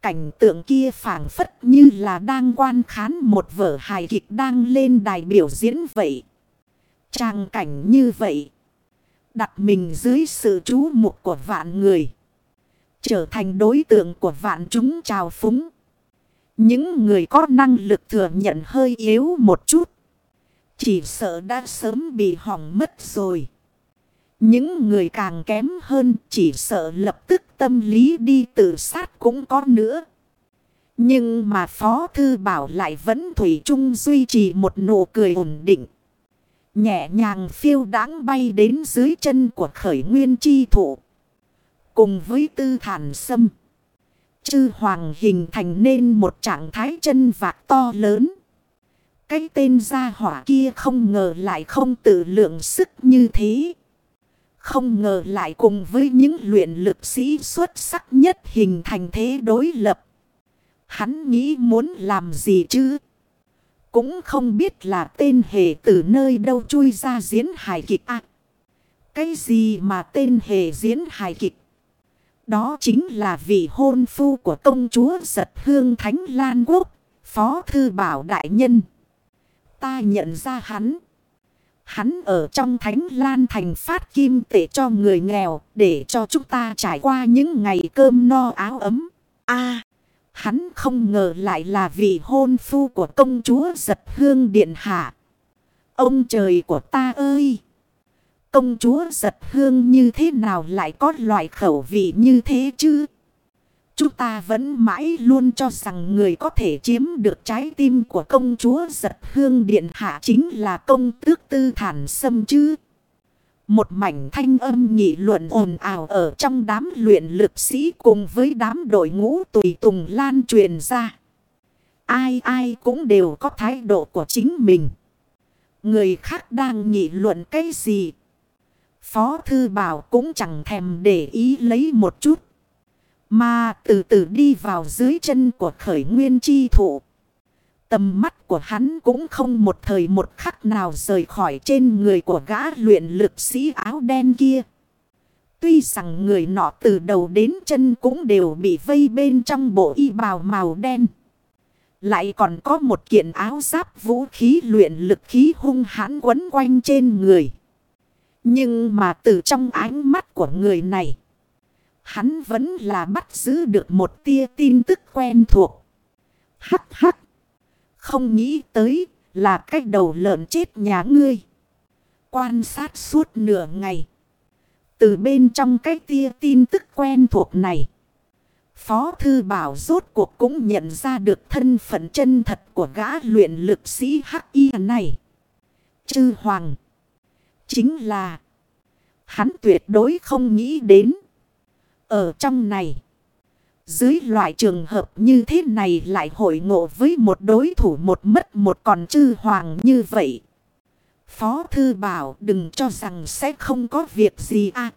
A: Cảnh tượng kia phản phất như là đang quan khán một vở hài kịch đang lên đài biểu diễn vậy. Trang cảnh như vậy. Đặt mình dưới sự chú mục của vạn người. Trở thành đối tượng của vạn chúng trào phúng. Những người có năng lực thừa nhận hơi yếu một chút. Chỉ sợ đã sớm bị hỏng mất rồi. Những người càng kém hơn chỉ sợ lập tức tâm lý đi tự sát cũng có nữa. Nhưng mà Phó Thư Bảo lại vẫn Thủy chung duy trì một nụ cười ổn định. Nhẹ nhàng phiêu đáng bay đến dưới chân của khởi nguyên chi thụ. Cùng với tư thản sâm. Chư hoàng hình thành nên một trạng thái chân vạc to lớn. Cái tên gia hỏa kia không ngờ lại không tự lượng sức như thế. Không ngờ lại cùng với những luyện lực sĩ xuất sắc nhất hình thành thế đối lập. Hắn nghĩ muốn làm gì chứ? Cũng không biết là tên hề từ nơi đâu chui ra diễn hài kịch à. Cái gì mà tên hề diễn hài kịch? Đó chính là vị hôn phu của công chúa giật hương Thánh Lan Quốc, Phó Thư Bảo Đại Nhân. Ta nhận ra hắn. Hắn ở trong Thánh Lan Thành phát kim tệ cho người nghèo để cho chúng ta trải qua những ngày cơm no áo ấm. a hắn không ngờ lại là vị hôn phu của công chúa giật hương điện hạ. Ông trời của ta ơi! Công chúa giật hương như thế nào lại có loại khẩu vị như thế chứ? Chúng ta vẫn mãi luôn cho rằng người có thể chiếm được trái tim của công chúa giật hương điện hạ chính là công tước tư thản sâm chứ. Một mảnh thanh âm nghị luận ồn ào ở trong đám luyện lực sĩ cùng với đám đội ngũ tùy tùng lan truyền ra. Ai ai cũng đều có thái độ của chính mình. Người khác đang nghị luận cái gì? Phó Thư Bảo cũng chẳng thèm để ý lấy một chút. Mà từ từ đi vào dưới chân của khởi nguyên chi thụ. Tầm mắt của hắn cũng không một thời một khắc nào rời khỏi trên người của gã luyện lực sĩ áo đen kia. Tuy rằng người nọ từ đầu đến chân cũng đều bị vây bên trong bộ y bào màu đen. Lại còn có một kiện áo giáp vũ khí luyện lực khí hung hãn quấn quanh trên người. Nhưng mà từ trong ánh mắt của người này. Hắn vẫn là bắt giữ được một tia tin tức quen thuộc. Hắc hắc. Không nghĩ tới là cách đầu lợn chết nhà ngươi. Quan sát suốt nửa ngày. Từ bên trong cái tia tin tức quen thuộc này. Phó Thư Bảo rốt cuộc cũng nhận ra được thân phận chân thật của gã luyện lực sĩ Hắc Y này. Chư Hoàng. Chính là. Hắn tuyệt đối không nghĩ đến. Ở trong này. Dưới loại trường hợp như thế này lại hội ngộ với một đối thủ một mất một còn chư hoàng như vậy. Phó Thư Bảo đừng cho rằng sẽ không có việc gì à.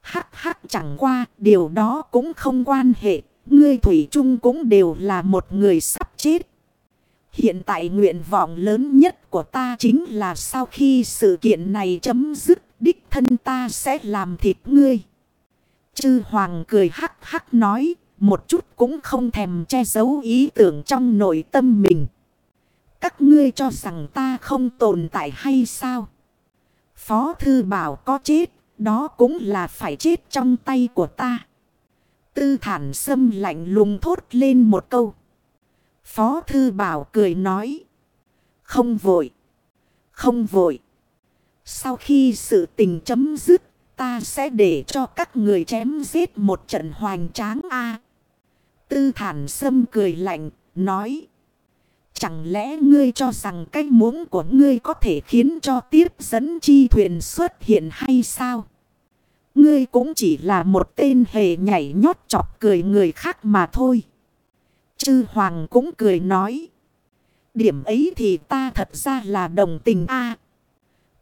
A: Hắc hắc chẳng qua, điều đó cũng không quan hệ. Ngươi Thủy Trung cũng đều là một người sắp chết. Hiện tại nguyện vọng lớn nhất của ta chính là sau khi sự kiện này chấm dứt, đích thân ta sẽ làm thịt ngươi. Chư Hoàng cười hắc hắc nói, một chút cũng không thèm che giấu ý tưởng trong nội tâm mình. Các ngươi cho rằng ta không tồn tại hay sao? Phó Thư Bảo có chết đó cũng là phải chết trong tay của ta. Tư thản sâm lạnh lùng thốt lên một câu. Phó thư bảo cười nói. Không vội. Không vội. Sau khi sự tình chấm dứt. Ta sẽ để cho các người chém giết một trận hoành tráng A. Tư thản sâm cười lạnh. Nói. Chẳng lẽ ngươi cho rằng cái muỗng của ngươi có thể khiến cho tiếp dẫn chi thuyền xuất hiện hay sao? Ngươi cũng chỉ là một tên hề nhảy nhót chọc cười người khác mà thôi. Chư Hoàng cũng cười nói. Điểm ấy thì ta thật ra là đồng tình a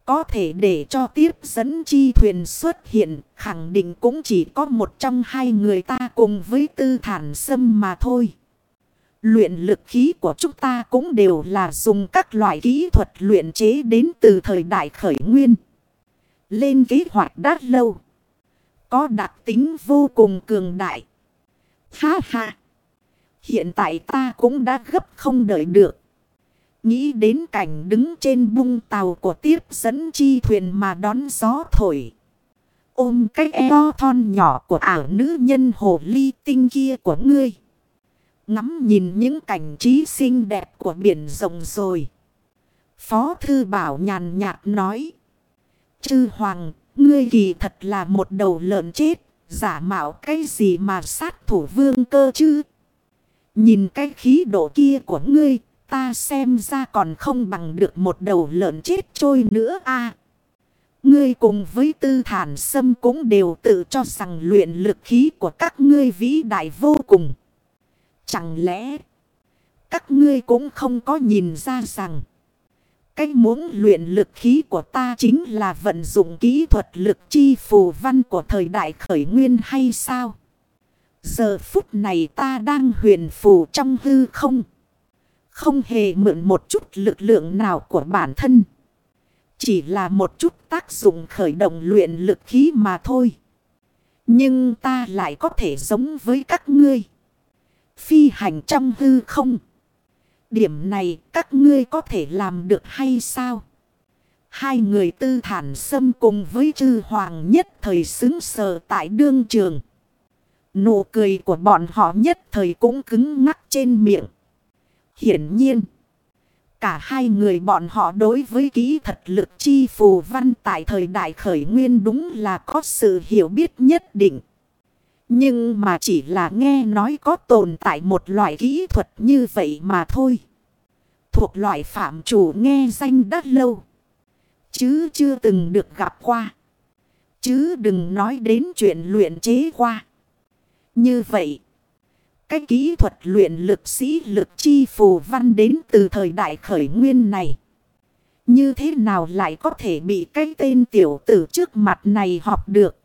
A: có thể để cho tiếp dẫn chi thuyền xuất hiện, khẳng định cũng chỉ có một trong hai người ta cùng với tư thản sâm mà thôi. Luyện lực khí của chúng ta cũng đều là dùng các loại kỹ thuật luyện chế đến từ thời đại khởi nguyên. Lên kế hoạch đã lâu. Có đặc tính vô cùng cường đại. Ha ha. Hiện tại ta cũng đã gấp không đợi được. Nghĩ đến cảnh đứng trên bung tàu của tiếp dẫn chi thuyền mà đón gió thổi. Ôm cái eo thon nhỏ của ảo nữ nhân hồ ly tinh kia của ngươi. Ngắm nhìn những cảnh trí xinh đẹp của biển rộng rồi. Phó thư bảo nhàn nhạt nói. Chư hoàng, ngươi kỳ thật là một đầu lợn chết. Giả mạo cái gì mà sát thủ vương cơ chứ? Nhìn cái khí độ kia của ngươi, ta xem ra còn không bằng được một đầu lợn chết trôi nữa a Ngươi cùng với tư thản sâm cũng đều tự cho rằng luyện lực khí của các ngươi vĩ đại vô cùng. Chẳng lẽ các ngươi cũng không có nhìn ra rằng cái muốn luyện lực khí của ta chính là vận dụng kỹ thuật lực chi phù văn của thời đại khởi nguyên hay sao? Giờ phút này ta đang huyền phù trong hư không. Không hề mượn một chút lực lượng nào của bản thân. Chỉ là một chút tác dụng khởi động luyện lực khí mà thôi. Nhưng ta lại có thể giống với các ngươi. Phi hành trong hư không. Điểm này các ngươi có thể làm được hay sao? Hai người tư thản xâm cùng với chư hoàng nhất thời xứng sờ tại đương trường. Nụ cười của bọn họ nhất thời cũng cứng ngắc trên miệng. Hiển nhiên, cả hai người bọn họ đối với kỹ thật lực chi phù văn tại thời đại khởi nguyên đúng là có sự hiểu biết nhất định. Nhưng mà chỉ là nghe nói có tồn tại một loại kỹ thuật như vậy mà thôi. Thuộc loại phạm chủ nghe danh đã lâu. Chứ chưa từng được gặp qua. Chứ đừng nói đến chuyện luyện chế qua. Như vậy, cái kỹ thuật luyện lực sĩ lực chi phù văn đến từ thời đại khởi nguyên này. Như thế nào lại có thể bị cái tên tiểu tử trước mặt này học được.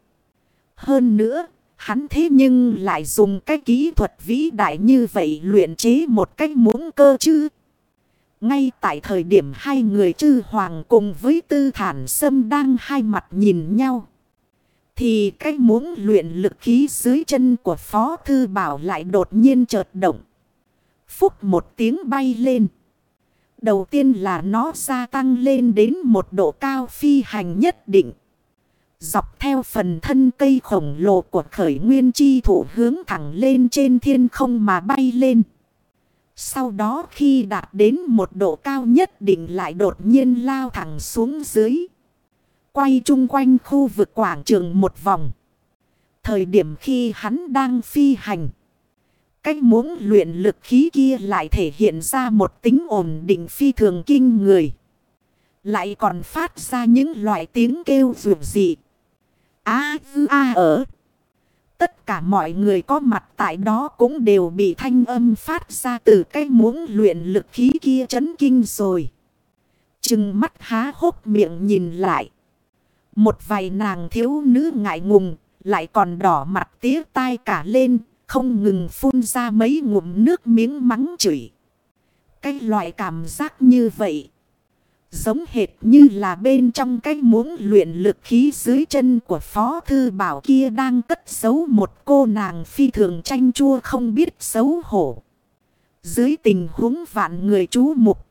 A: Hơn nữa, hắn thế nhưng lại dùng cái kỹ thuật vĩ đại như vậy luyện chế một cách muốn cơ chứ. Ngay tại thời điểm hai người chư hoàng cùng với tư thản sâm đang hai mặt nhìn nhau. Thì cái muốn luyện lực khí dưới chân của Phó Thư Bảo lại đột nhiên chợt động. Phúc một tiếng bay lên. Đầu tiên là nó gia tăng lên đến một độ cao phi hành nhất định. Dọc theo phần thân cây khổng lồ của khởi nguyên chi thủ hướng thẳng lên trên thiên không mà bay lên. Sau đó khi đạt đến một độ cao nhất định lại đột nhiên lao thẳng xuống dưới. Quay chung quanh khu vực quảng trường một vòng. Thời điểm khi hắn đang phi hành. Cách muốn luyện lực khí kia lại thể hiện ra một tính ổn định phi thường kinh người. Lại còn phát ra những loại tiếng kêu rượu dị. A a ở. Tất cả mọi người có mặt tại đó cũng đều bị thanh âm phát ra từ cái muốn luyện lực khí kia chấn kinh rồi. Chừng mắt há hốc miệng nhìn lại. Một vài nàng thiếu nữ ngại ngùng, lại còn đỏ mặt tía tai cả lên, không ngừng phun ra mấy ngụm nước miếng mắng chửi. Cái loại cảm giác như vậy. Giống hệt như là bên trong cái muỗng luyện lực khí dưới chân của Phó Thư Bảo kia đang cất giấu một cô nàng phi thường tranh chua không biết xấu hổ. Dưới tình huống vạn người chú mục.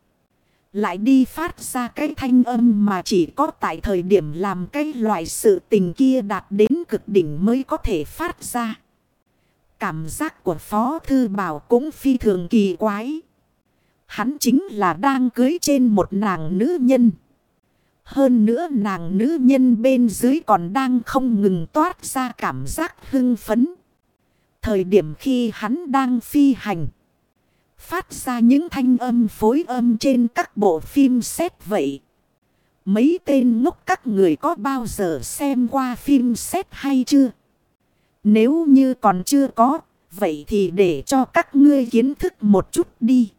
A: Lại đi phát ra cái thanh âm mà chỉ có tại thời điểm làm cái loại sự tình kia đạt đến cực đỉnh mới có thể phát ra. Cảm giác của Phó Thư Bảo cũng phi thường kỳ quái. Hắn chính là đang cưới trên một nàng nữ nhân. Hơn nữa nàng nữ nhân bên dưới còn đang không ngừng toát ra cảm giác hưng phấn. Thời điểm khi hắn đang phi hành. Phát ra những thanh âm phối âm trên các bộ phim xét vậy. Mấy tên ngốc các người có bao giờ xem qua phim xét hay chưa? Nếu như còn chưa có, vậy thì để cho các ngươi kiến thức một chút đi.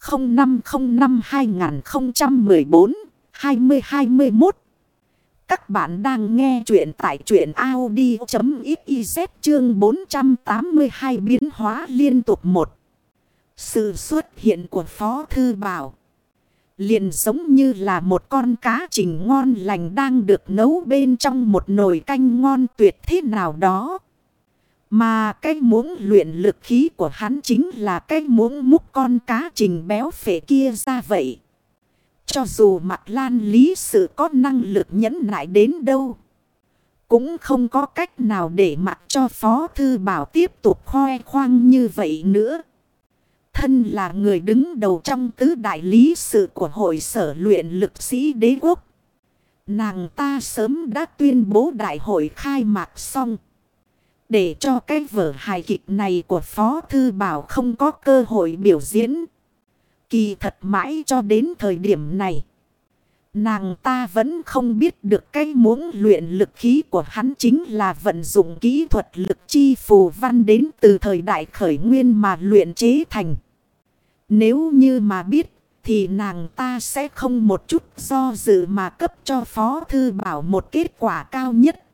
A: 0505-2014-2021 Các bạn đang nghe chuyện tại truyện Audi.xyz chương 482 biến hóa liên tục một. Sự xuất hiện của Phó Thư Bảo liền giống như là một con cá trình ngon lành đang được nấu bên trong một nồi canh ngon tuyệt thế nào đó. Mà cái muỗng luyện lực khí của hắn chính là cái muỗng múc con cá trình béo phệ kia ra vậy. Cho dù mặt lan lý sự có năng lực nhẫn nại đến đâu. Cũng không có cách nào để mặc cho Phó Thư Bảo tiếp tục khoe khoang như vậy nữa. Thân là người đứng đầu trong tứ đại lý sự của hội sở luyện lực sĩ đế quốc. Nàng ta sớm đã tuyên bố đại hội khai mạc xong. Để cho cái vở hài kịch này của Phó Thư Bảo không có cơ hội biểu diễn. Kỳ thật mãi cho đến thời điểm này. Nàng ta vẫn không biết được cái muốn luyện lực khí của hắn chính là vận dụng kỹ thuật lực chi phù văn đến từ thời đại khởi nguyên mà luyện chế thành. Nếu như mà biết, thì nàng ta sẽ không một chút do dự mà cấp cho Phó Thư Bảo một kết quả cao nhất.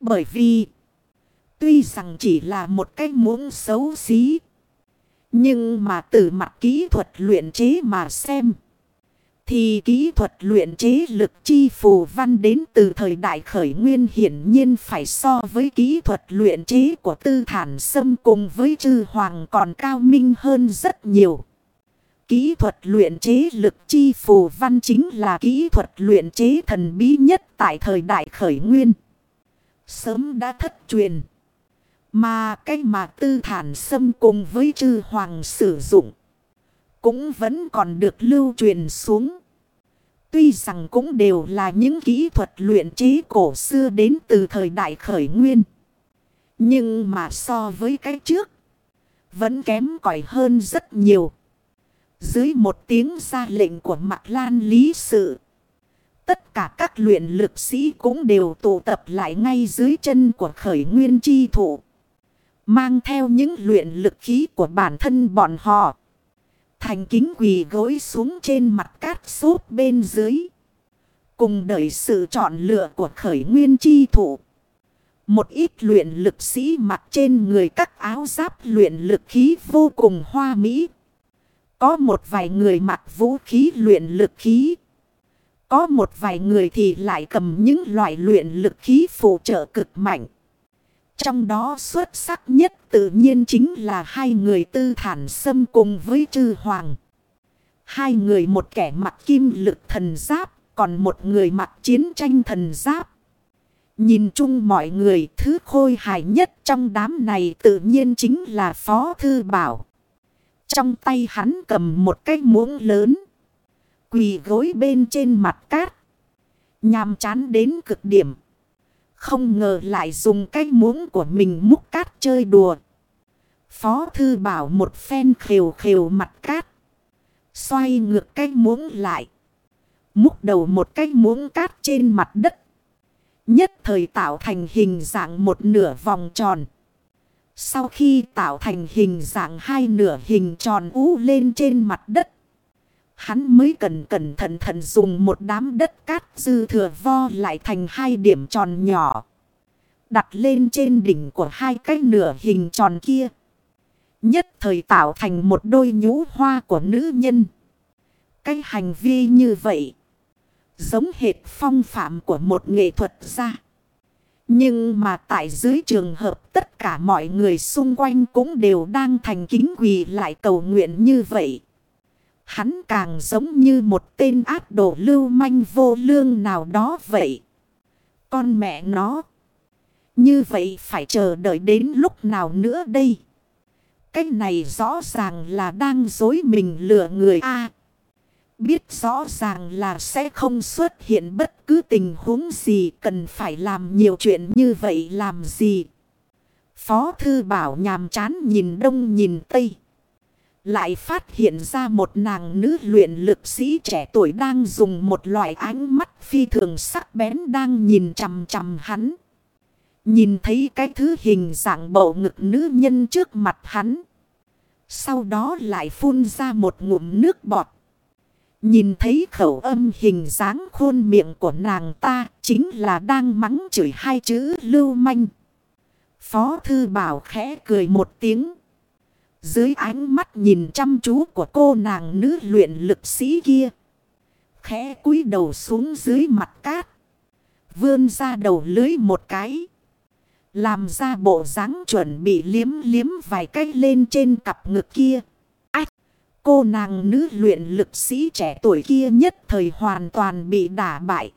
A: Bởi vì, Tuy rằng chỉ là một cái muỗng xấu xí. Nhưng mà từ mặt kỹ thuật luyện chế mà xem. Thì kỹ thuật luyện chế lực chi phù văn đến từ thời đại khởi nguyên hiển nhiên phải so với kỹ thuật luyện chế của tư thản sâm cùng với chư hoàng còn cao minh hơn rất nhiều. Kỹ thuật luyện chế lực chi phù văn chính là kỹ thuật luyện chế thần bí nhất tại thời đại khởi nguyên. Sớm đã thất truyền. Mà cái mà tư thản Sâm cùng với chư hoàng sử dụng. Cũng vẫn còn được lưu truyền xuống. Tuy rằng cũng đều là những kỹ thuật luyện trí cổ xưa đến từ thời đại khởi nguyên. Nhưng mà so với cái trước. Vẫn kém cỏi hơn rất nhiều. Dưới một tiếng ra lệnh của Mạc Lan Lý Sự. Tất cả các luyện lực sĩ cũng đều tụ tập lại ngay dưới chân của khởi nguyên chi thủ. Mang theo những luyện lực khí của bản thân bọn họ. Thành kính quỳ gối xuống trên mặt cát sốt bên dưới. Cùng đợi sự chọn lựa của khởi nguyên chi thủ. Một ít luyện lực sĩ mặc trên người các áo giáp luyện lực khí vô cùng hoa mỹ. Có một vài người mặc vũ khí luyện lực khí. Có một vài người thì lại cầm những loại luyện lực khí phụ trợ cực mạnh. Trong đó xuất sắc nhất tự nhiên chính là hai người tư thản xâm cùng với trư hoàng. Hai người một kẻ mặc kim lực thần giáp, còn một người mặc chiến tranh thần giáp. Nhìn chung mọi người thứ khôi hài nhất trong đám này tự nhiên chính là Phó Thư Bảo. Trong tay hắn cầm một cái muỗng lớn. Quỳ gối bên trên mặt cát. Nhàm chán đến cực điểm. Không ngờ lại dùng cái muỗng của mình múc cát chơi đùa. Phó thư bảo một phen khều khều mặt cát. Xoay ngược cái muỗng lại. Múc đầu một cái muỗng cát trên mặt đất. Nhất thời tạo thành hình dạng một nửa vòng tròn. Sau khi tạo thành hình dạng hai nửa hình tròn ú lên trên mặt đất. Hắn mới cần cẩn thận thận dùng một đám đất cát dư thừa vo lại thành hai điểm tròn nhỏ. Đặt lên trên đỉnh của hai cái nửa hình tròn kia. Nhất thời tạo thành một đôi nhũ hoa của nữ nhân. Cái hành vi như vậy. Giống hệt phong phạm của một nghệ thuật gia. Nhưng mà tại dưới trường hợp tất cả mọi người xung quanh cũng đều đang thành kính quỳ lại cầu nguyện như vậy. Hắn càng giống như một tên ác đồ lưu manh vô lương nào đó vậy. Con mẹ nó. Như vậy phải chờ đợi đến lúc nào nữa đây? Cái này rõ ràng là đang dối mình lừa người A. biết rõ ràng là sẽ không xuất hiện bất cứ tình huống gì cần phải làm nhiều chuyện như vậy làm gì. Phó thư bảo nhàm chán nhìn đông nhìn tây. Lại phát hiện ra một nàng nữ luyện lực sĩ trẻ tuổi đang dùng một loại ánh mắt phi thường sắc bén đang nhìn chằm chằm hắn. Nhìn thấy cái thứ hình dạng bầu ngực nữ nhân trước mặt hắn. Sau đó lại phun ra một ngụm nước bọt. Nhìn thấy khẩu âm hình dáng khuôn miệng của nàng ta chính là đang mắng chửi hai chữ lưu manh. Phó thư bảo khẽ cười một tiếng. Dưới ánh mắt nhìn chăm chú của cô nàng nữ luyện lực sĩ kia. Khẽ cúi đầu xuống dưới mặt cát. Vươn ra đầu lưới một cái. Làm ra bộ dáng chuẩn bị liếm liếm vài cái lên trên cặp ngực kia. Ách! Cô nàng nữ luyện lực sĩ trẻ tuổi kia nhất thời hoàn toàn bị đả bại.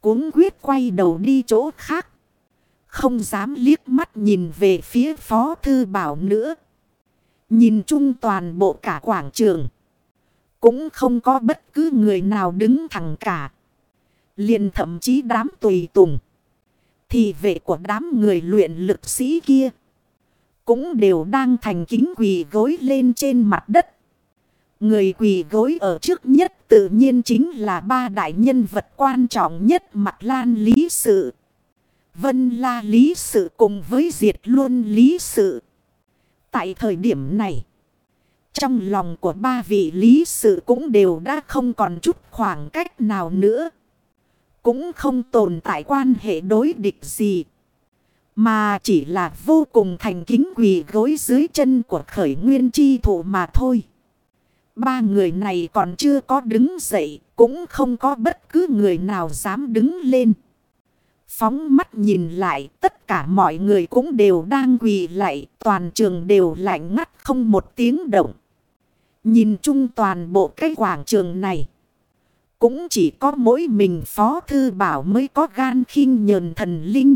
A: Cuốn quyết quay đầu đi chỗ khác. Không dám liếc mắt nhìn về phía phó thư bảo nữa. Nhìn chung toàn bộ cả quảng trường. Cũng không có bất cứ người nào đứng thẳng cả. liền thậm chí đám tùy tùng. Thì vệ của đám người luyện lực sĩ kia. Cũng đều đang thành kính quỳ gối lên trên mặt đất. Người quỳ gối ở trước nhất tự nhiên chính là ba đại nhân vật quan trọng nhất mặt lan lý sự. Vân la lý sự cùng với diệt luôn lý sự. Tại thời điểm này, trong lòng của ba vị lý sự cũng đều đã không còn chút khoảng cách nào nữa. Cũng không tồn tại quan hệ đối địch gì. Mà chỉ là vô cùng thành kính quỳ gối dưới chân của khởi nguyên chi thủ mà thôi. Ba người này còn chưa có đứng dậy, cũng không có bất cứ người nào dám đứng lên. Phóng mắt nhìn lại, tất cả mọi người cũng đều đang quỳ lại, toàn trường đều lạnh ngắt không một tiếng động. Nhìn chung toàn bộ cái quảng trường này. Cũng chỉ có mỗi mình Phó Thư Bảo mới có gan khinh nhờn thần linh.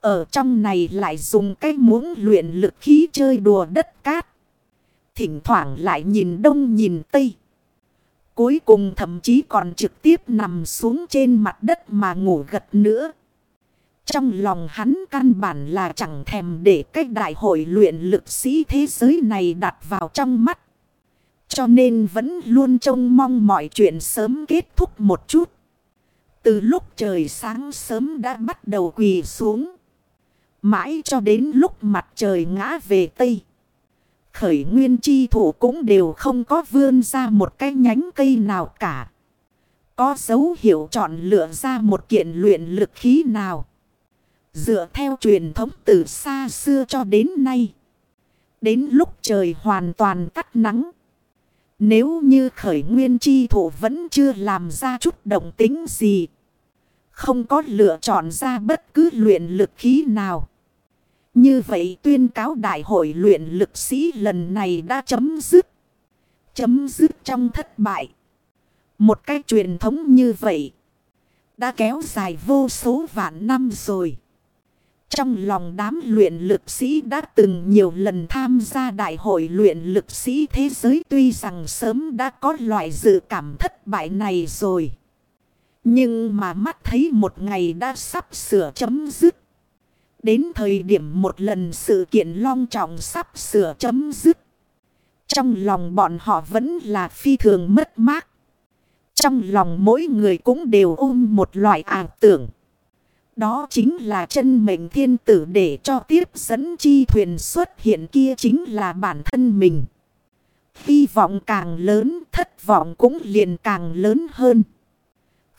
A: Ở trong này lại dùng cái muỗng luyện lực khí chơi đùa đất cát. Thỉnh thoảng lại nhìn đông nhìn tây. Cuối cùng thậm chí còn trực tiếp nằm xuống trên mặt đất mà ngủ gật nữa. Trong lòng hắn căn bản là chẳng thèm để cách đại hội luyện lực sĩ thế giới này đặt vào trong mắt. Cho nên vẫn luôn trông mong mọi chuyện sớm kết thúc một chút. Từ lúc trời sáng sớm đã bắt đầu quỳ xuống. Mãi cho đến lúc mặt trời ngã về Tây. Khởi nguyên chi thủ cũng đều không có vươn ra một cái nhánh cây nào cả. Có dấu hiệu chọn lựa ra một kiện luyện lực khí nào. Dựa theo truyền thống từ xa xưa cho đến nay. Đến lúc trời hoàn toàn tắt nắng. Nếu như khởi nguyên chi thủ vẫn chưa làm ra chút động tính gì. Không có lựa chọn ra bất cứ luyện lực khí nào. Như vậy tuyên cáo đại hội luyện lực sĩ lần này đã chấm dứt. Chấm dứt trong thất bại. Một cái truyền thống như vậy. Đã kéo dài vô số vạn năm rồi. Trong lòng đám luyện lực sĩ đã từng nhiều lần tham gia đại hội luyện lực sĩ thế giới, tuy rằng sớm đã có loại dự cảm thất bại này rồi. Nhưng mà mắt thấy một ngày đã sắp sửa chấm dứt. Đến thời điểm một lần sự kiện long trọng sắp sửa chấm dứt. Trong lòng bọn họ vẫn là phi thường mất mát. Trong lòng mỗi người cũng đều ôm một loại ảo tưởng. Đó chính là chân mệnh thiên tử để cho tiếp dẫn chi thuyền xuất hiện kia chính là bản thân mình. Hy vọng càng lớn, thất vọng cũng liền càng lớn hơn.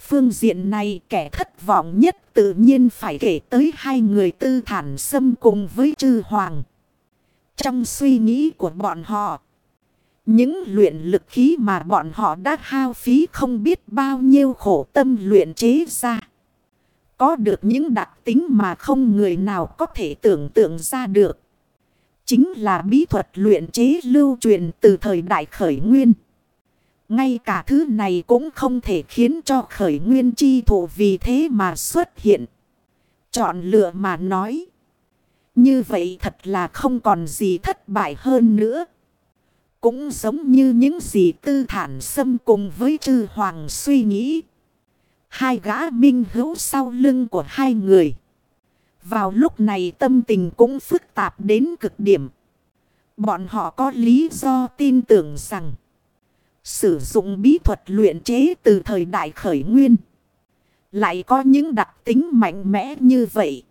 A: Phương diện này kẻ thất vọng nhất tự nhiên phải kể tới hai người tư thản xâm cùng với chư hoàng. Trong suy nghĩ của bọn họ, những luyện lực khí mà bọn họ đã hao phí không biết bao nhiêu khổ tâm luyện chế ra. Có được những đặc tính mà không người nào có thể tưởng tượng ra được. Chính là bí thuật luyện chế lưu truyền từ thời đại khởi nguyên. Ngay cả thứ này cũng không thể khiến cho khởi nguyên chi thủ vì thế mà xuất hiện. Chọn lựa mà nói. Như vậy thật là không còn gì thất bại hơn nữa. Cũng giống như những gì tư thản xâm cùng với chư hoàng suy nghĩ. Hai gã minh hữu sau lưng của hai người. Vào lúc này tâm tình cũng phức tạp đến cực điểm. Bọn họ có lý do tin tưởng rằng. Sử dụng bí thuật luyện chế từ thời đại khởi nguyên. Lại có những đặc tính mạnh mẽ như vậy.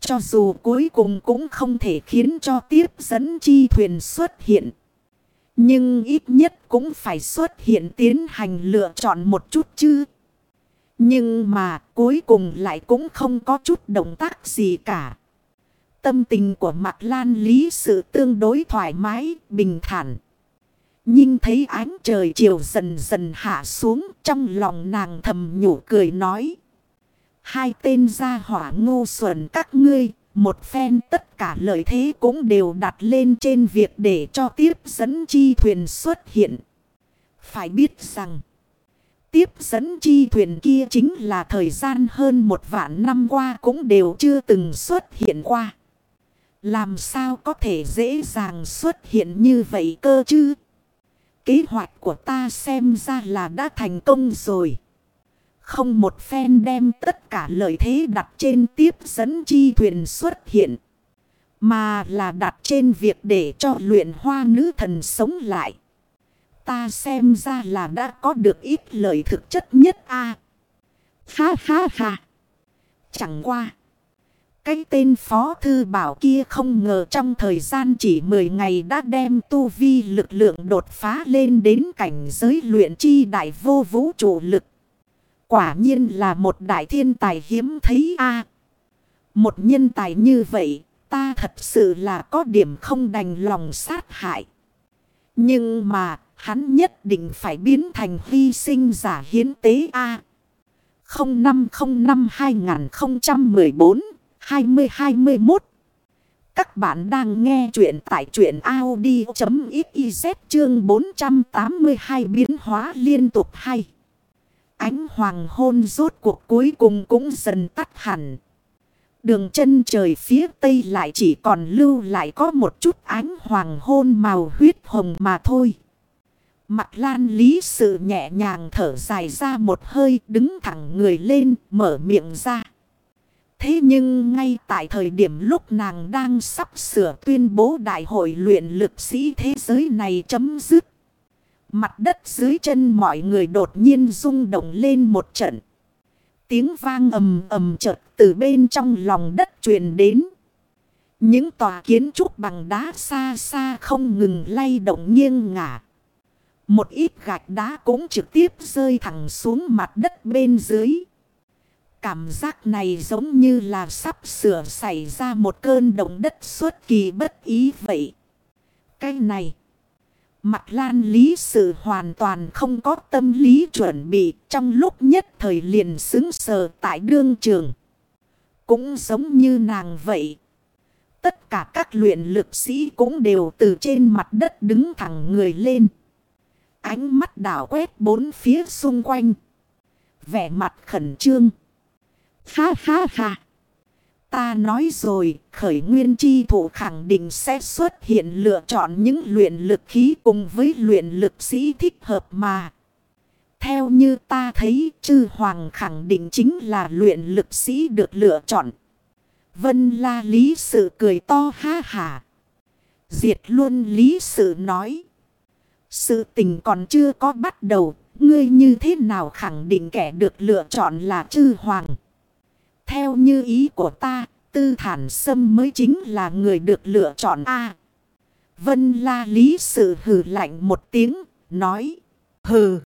A: Cho dù cuối cùng cũng không thể khiến cho tiếp dẫn chi thuyền xuất hiện. Nhưng ít nhất cũng phải xuất hiện tiến hành lựa chọn một chút chứ. Nhưng mà cuối cùng lại cũng không có chút động tác gì cả. Tâm tình của mặt lan lý sự tương đối thoải mái, bình thản. Nhưng thấy ánh trời chiều dần dần hạ xuống trong lòng nàng thầm nhủ cười nói. Hai tên gia hỏa ngô xuẩn các ngươi, một phen tất cả lợi thế cũng đều đặt lên trên việc để cho tiếp dẫn chi thuyền xuất hiện. Phải biết rằng, tiếp dẫn chi thuyền kia chính là thời gian hơn một vạn năm qua cũng đều chưa từng xuất hiện qua. Làm sao có thể dễ dàng xuất hiện như vậy cơ chứ? Kế hoạch của ta xem ra là đã thành công rồi. Không một phen đem tất cả lợi thế đặt trên tiếp dẫn chi thuyền xuất hiện. Mà là đặt trên việc để cho luyện hoa nữ thần sống lại. Ta xem ra là đã có được ít lợi thực chất nhất a Ha ha ha. Chẳng qua. Cái tên phó thư bảo kia không ngờ trong thời gian chỉ 10 ngày đã đem tu vi lực lượng đột phá lên đến cảnh giới luyện chi đại vô vũ trụ lực. Quả nhiên là một đại thiên tài hiếm thấy a Một nhân tài như vậy, ta thật sự là có điểm không đành lòng sát hại. Nhưng mà, hắn nhất định phải biến thành hy sinh giả hiến tế a 0505 2014 2021 Các bạn đang nghe chuyện tại chuyện Audi.xyz chương 482 biến hóa liên tục hay. Ánh hoàng hôn rốt cuộc cuối cùng cũng dần tắt hẳn. Đường chân trời phía tây lại chỉ còn lưu lại có một chút ánh hoàng hôn màu huyết hồng mà thôi. Mặt lan lý sự nhẹ nhàng thở dài ra một hơi, đứng thẳng người lên, mở miệng ra. Thế nhưng ngay tại thời điểm lúc nàng đang sắp sửa tuyên bố đại hội luyện lực sĩ thế giới này chấm dứt. Mặt đất dưới chân mọi người đột nhiên rung động lên một trận. Tiếng vang ầm ầm chợt từ bên trong lòng đất truyền đến. Những tòa kiến trúc bằng đá xa xa không ngừng lay động nghiêng ngả. Một ít gạch đá cũng trực tiếp rơi thẳng xuống mặt đất bên dưới. Cảm giác này giống như là sắp sửa xảy ra một cơn động đất suốt kỳ bất ý vậy. Cái này. Mặt lan lý sự hoàn toàn không có tâm lý chuẩn bị, trong lúc nhất thời liền xứng sờ tại đương trường. Cũng giống như nàng vậy. Tất cả các luyện lực sĩ cũng đều từ trên mặt đất đứng thẳng người lên. Ánh mắt đảo quét bốn phía xung quanh. Vẻ mặt khẩn trương. Ha ha ha. Ta nói rồi, khởi nguyên chi thủ khẳng định sẽ xuất hiện lựa chọn những luyện lực khí cùng với luyện lực sĩ thích hợp mà. Theo như ta thấy, chư hoàng khẳng định chính là luyện lực sĩ được lựa chọn. Vân la lý sự cười to ha hà. Diệt luôn lý sự nói. Sự tình còn chưa có bắt đầu, ngươi như thế nào khẳng định kẻ được lựa chọn là chư hoàng. Theo như ý của ta, tư thản sâm mới chính là người được lựa chọn A. Vân la lý sự hừ lạnh một tiếng, nói. Hừ,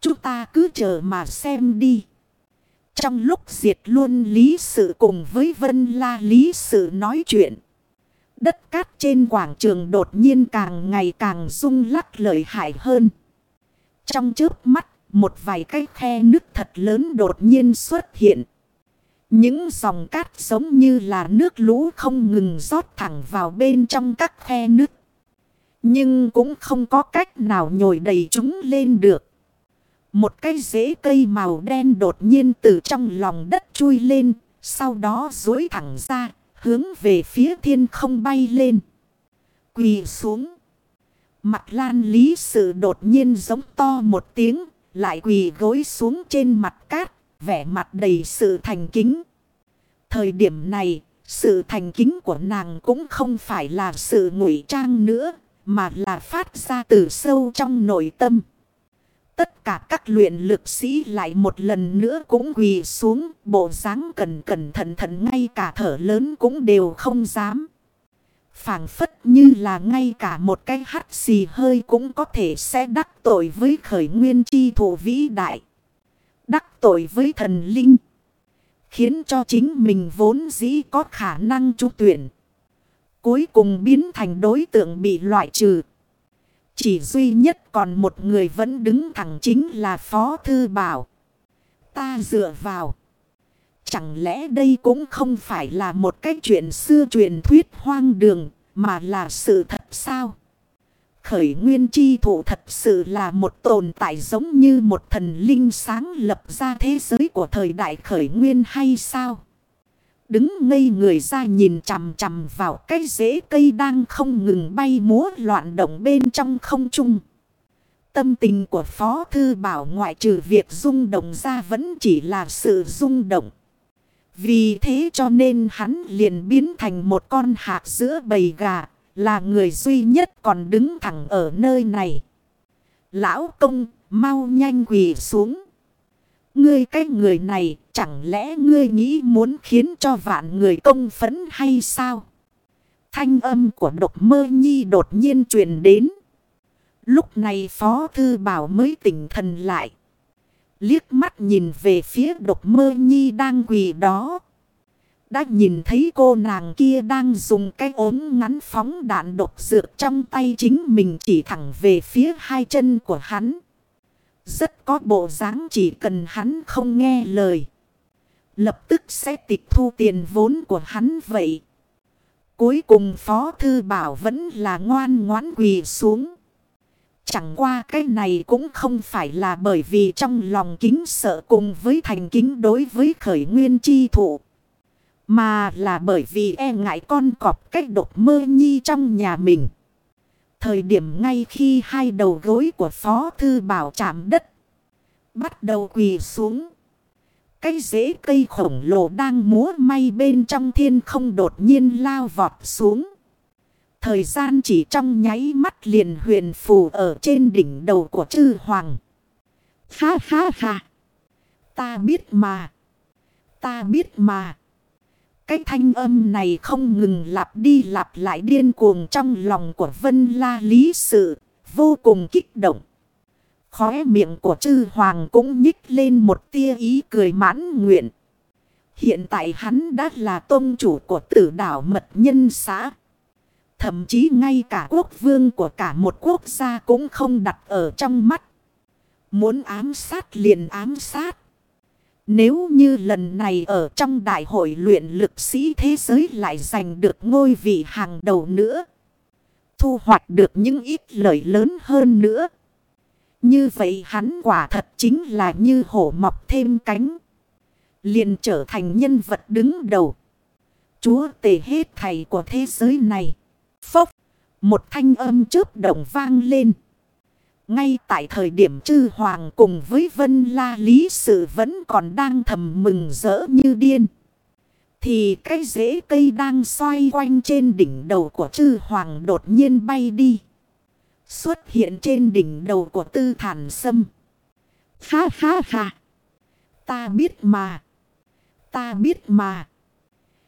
A: chúng ta cứ chờ mà xem đi. Trong lúc diệt luôn lý sự cùng với vân la lý sự nói chuyện. Đất cát trên quảng trường đột nhiên càng ngày càng rung lắc lợi hại hơn. Trong trước mắt, một vài cái khe nước thật lớn đột nhiên xuất hiện. Những dòng cát giống như là nước lũ không ngừng rót thẳng vào bên trong các khe nước. Nhưng cũng không có cách nào nhồi đầy chúng lên được. Một cái rễ cây màu đen đột nhiên từ trong lòng đất chui lên, sau đó dối thẳng ra, hướng về phía thiên không bay lên. Quỳ xuống. Mặt lan lý sự đột nhiên giống to một tiếng, lại quỳ gối xuống trên mặt cát, vẻ mặt đầy sự thành kính. Thời điểm này, sự thành kính của nàng cũng không phải là sự ngụy trang nữa, mà là phát ra từ sâu trong nội tâm. Tất cả các luyện lực sĩ lại một lần nữa cũng quỳ xuống, bộ dáng cẩn cẩn thận thận ngay cả thở lớn cũng đều không dám. phảng phất như là ngay cả một cái hắt xì hơi cũng có thể sẽ đắc tội với khởi nguyên chi thủ vĩ đại. Đắc tội với thần linh. Khiến cho chính mình vốn dĩ có khả năng trú tuyển. Cuối cùng biến thành đối tượng bị loại trừ. Chỉ duy nhất còn một người vẫn đứng thẳng chính là Phó Thư Bảo. Ta dựa vào. Chẳng lẽ đây cũng không phải là một cái chuyện xưa truyền thuyết hoang đường mà là sự thật sao? Khởi nguyên chi thủ thật sự là một tồn tại giống như một thần linh sáng lập ra thế giới của thời đại khởi nguyên hay sao? Đứng ngây người ra nhìn chằm chằm vào cái rễ cây đang không ngừng bay múa loạn động bên trong không trung. Tâm tình của Phó Thư Bảo ngoại trừ việc rung động ra vẫn chỉ là sự rung động. Vì thế cho nên hắn liền biến thành một con hạc giữa bầy gà, là người duy nhất còn đứng thẳng ở nơi này. Lão công, mau nhanh quỳ xuống. Ngươi cái người này, chẳng lẽ ngươi nghĩ muốn khiến cho vạn người công phấn hay sao? Thanh âm của độc mơ nhi đột nhiên truyền đến. Lúc này Phó Thư Bảo mới tỉnh thần lại. Liếc mắt nhìn về phía độc mơ nhi đang quỳ đó. Đã nhìn thấy cô nàng kia đang dùng cái ốm ngắn phóng đạn độc dược trong tay chính mình chỉ thẳng về phía hai chân của hắn. Rất có bộ dáng chỉ cần hắn không nghe lời. Lập tức sẽ tịch thu tiền vốn của hắn vậy. Cuối cùng Phó Thư Bảo vẫn là ngoan ngoãn quỳ xuống. Chẳng qua cái này cũng không phải là bởi vì trong lòng kính sợ cùng với thành kính đối với khởi nguyên chi thụ. Mà là bởi vì e ngại con cọp cách độc mơ nhi trong nhà mình. Thời điểm ngay khi hai đầu gối của Phó Thư Bảo chạm đất. Bắt đầu quỳ xuống. Cái rễ cây khổng lồ đang múa may bên trong thiên không đột nhiên lao vọt xuống. Thời gian chỉ trong nháy mắt liền huyền phù ở trên đỉnh đầu của chư hoàng. Ha ha ha. Ta biết mà. Ta biết mà. Cái thanh âm này không ngừng lặp đi lặp lại điên cuồng trong lòng của Vân La Lý Sự, vô cùng kích động. Khóe miệng của chư hoàng cũng nhích lên một tia ý cười mãn nguyện. Hiện tại hắn đã là tôn chủ của tử đảo mật nhân xã. Thậm chí ngay cả quốc vương của cả một quốc gia cũng không đặt ở trong mắt. Muốn ám sát liền ám sát. Nếu như lần này ở trong đại hội luyện lực sĩ thế giới lại giành được ngôi vị hàng đầu nữa. Thu hoạch được những ít lợi lớn hơn nữa. Như vậy hắn quả thật chính là như hổ mọc thêm cánh. Liền trở thành nhân vật đứng đầu. Chúa tể hết thầy của thế giới này. Phốc. Một thanh âm chớp động vang lên. Ngay tại thời điểm chư hoàng cùng với vân la lý sự vẫn còn đang thầm mừng rỡ như điên. Thì cái rễ cây đang xoay quanh trên đỉnh đầu của chư hoàng đột nhiên bay đi. Xuất hiện trên đỉnh đầu của tư thản sâm. Ha ha ha. Ta biết mà. Ta biết mà.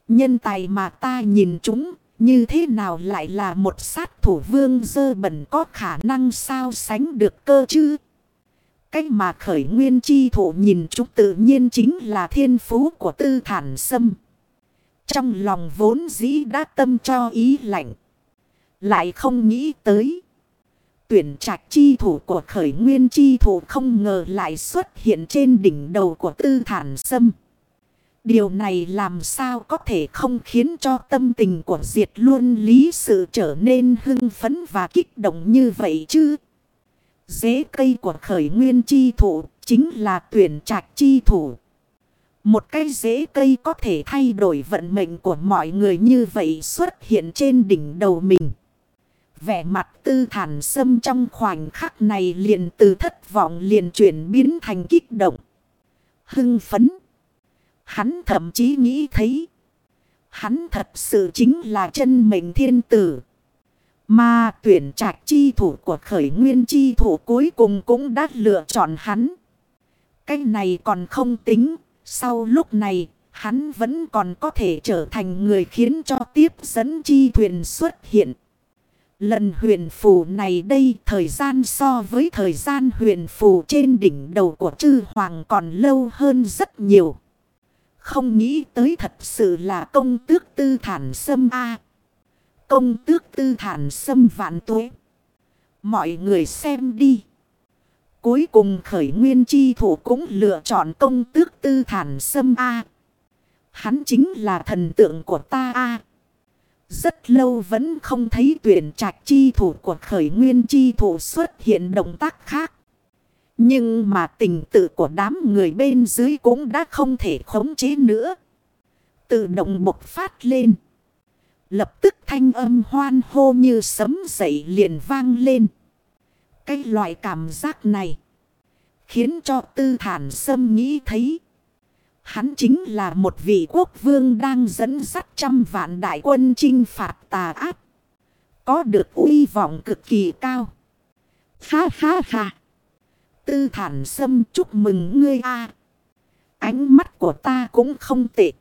A: Nhân tài mà ta nhìn chúng. Như thế nào lại là một sát thủ vương dơ bẩn có khả năng sao sánh được cơ chứ? Cách mà khởi nguyên chi thủ nhìn chúng tự nhiên chính là thiên phú của tư thản sâm. Trong lòng vốn dĩ đã tâm cho ý lạnh. Lại không nghĩ tới. Tuyển trạch chi thủ của khởi nguyên chi thủ không ngờ lại xuất hiện trên đỉnh đầu của tư thản sâm. Điều này làm sao có thể không khiến cho tâm tình của diệt luôn lý sự trở nên hưng phấn và kích động như vậy chứ? Dế cây của khởi nguyên chi thủ chính là tuyển trạch chi thủ. Một cái dế cây có thể thay đổi vận mệnh của mọi người như vậy xuất hiện trên đỉnh đầu mình. Vẻ mặt tư thản sâm trong khoảnh khắc này liền từ thất vọng liền chuyển biến thành kích động. Hưng phấn. Hắn thậm chí nghĩ thấy. Hắn thật sự chính là chân mệnh thiên tử. Mà tuyển trạch chi thủ của khởi nguyên chi thủ cuối cùng cũng đã lựa chọn hắn. Cái này còn không tính. Sau lúc này, hắn vẫn còn có thể trở thành người khiến cho tiếp dẫn chi thuyền xuất hiện. Lần huyền phù này đây thời gian so với thời gian huyền phù trên đỉnh đầu của chư hoàng còn lâu hơn rất nhiều. Không nghĩ tới thật sự là công tước tư thản sâm A. Công tước tư thản sâm vạn tuế. Mọi người xem đi. Cuối cùng khởi nguyên chi thủ cũng lựa chọn công tước tư thản sâm A. Hắn chính là thần tượng của ta A. Rất lâu vẫn không thấy tuyển trạch chi thủ của khởi nguyên chi thủ xuất hiện động tác khác. Nhưng mà tình tự của đám người bên dưới cũng đã không thể khống chế nữa. Tự động bộc phát lên. Lập tức thanh âm hoan hô như sấm dậy liền vang lên. Cái loại cảm giác này. Khiến cho tư thản sâm nghĩ thấy. Hắn chính là một vị quốc vương đang dẫn dắt trăm vạn đại quân chinh phạt tà ác. Có được uy vọng cực kỳ cao. Ha ha ha. Tư thản sâm chúc mừng ngươi a Ánh mắt của ta cũng không tệ.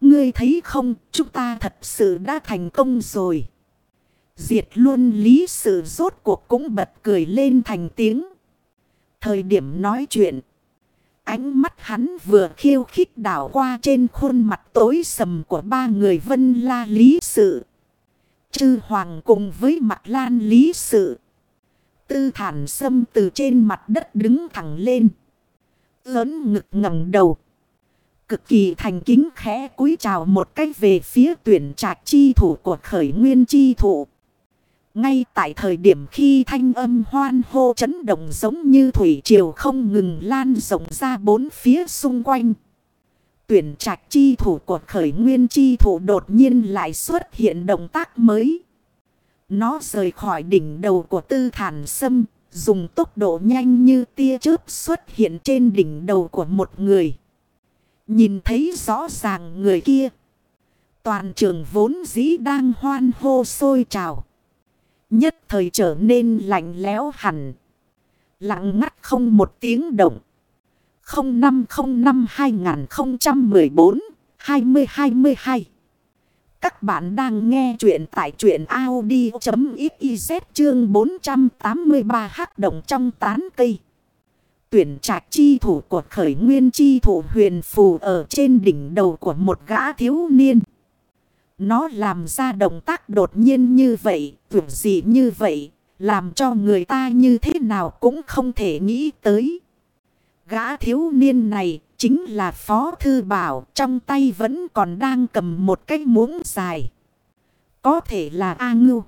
A: Ngươi thấy không, chúng ta thật sự đã thành công rồi. Diệt luôn lý sự rốt cuộc cũng bật cười lên thành tiếng. Thời điểm nói chuyện. Ánh mắt hắn vừa khiêu khích đảo qua trên khuôn mặt tối sầm của ba người vân la lý sự. Chư hoàng cùng với mặt lan lý sự. Tư thản sâm từ trên mặt đất đứng thẳng lên. Lớn ngực ngẩng đầu. Cực kỳ thành kính khẽ cúi chào một cách về phía tuyển trạch chi thủ của khởi nguyên chi thủ. Ngay tại thời điểm khi thanh âm hoan hô chấn động giống như thủy triều không ngừng lan rộng ra bốn phía xung quanh. Tuyển trạch chi thủ của khởi nguyên chi thủ đột nhiên lại xuất hiện động tác mới. Nó rời khỏi đỉnh đầu của tư thản sâm, dùng tốc độ nhanh như tia chớp xuất hiện trên đỉnh đầu của một người. Nhìn thấy rõ ràng người kia. Toàn trường vốn dĩ đang hoan hô sôi trào. Nhất thời trở nên lạnh lẽo hẳn. Lặng ngắt không một tiếng động. 0505 2014 2022 các bạn đang nghe chuyện tại chuyện Audi.xyz chương 483 hắc động trong tán cây. Tuyển trạch chi thủ của khởi nguyên chi thủ huyền phù ở trên đỉnh đầu của một gã thiếu niên. Nó làm ra động tác đột nhiên như vậy, tuyệt dị như vậy, làm cho người ta như thế nào cũng không thể nghĩ tới. Gã thiếu niên này chính là Phó Thư Bảo, trong tay vẫn còn đang cầm một cái muỗng dài. Có thể là A Ngưu,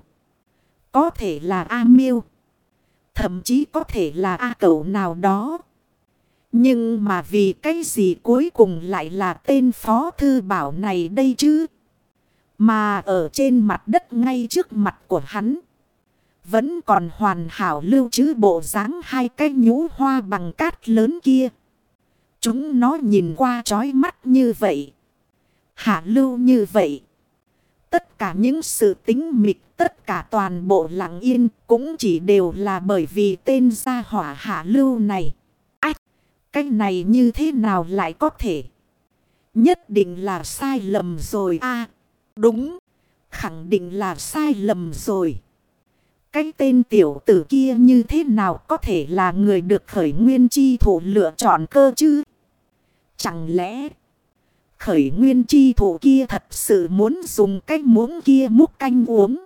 A: có thể là A Miêu, thậm chí có thể là A cậu nào đó. Nhưng mà vì cái gì cuối cùng lại là tên Phó Thư Bảo này đây chứ? Mà ở trên mặt đất ngay trước mặt của hắn. Vẫn còn hoàn hảo lưu trữ bộ dáng hai cái nhũ hoa bằng cát lớn kia. Chúng nó nhìn qua trói mắt như vậy. Hạ lưu như vậy. Tất cả những sự tính mịch, tất cả toàn bộ lặng yên cũng chỉ đều là bởi vì tên gia hỏa hạ lưu này. Ách, cái này như thế nào lại có thể? Nhất định là sai lầm rồi a Đúng, khẳng định là sai lầm rồi. Cái tên tiểu tử kia như thế nào có thể là người được khởi nguyên chi thủ lựa chọn cơ chứ? Chẳng lẽ khởi nguyên chi thủ kia thật sự muốn dùng cái muỗng kia múc canh uống?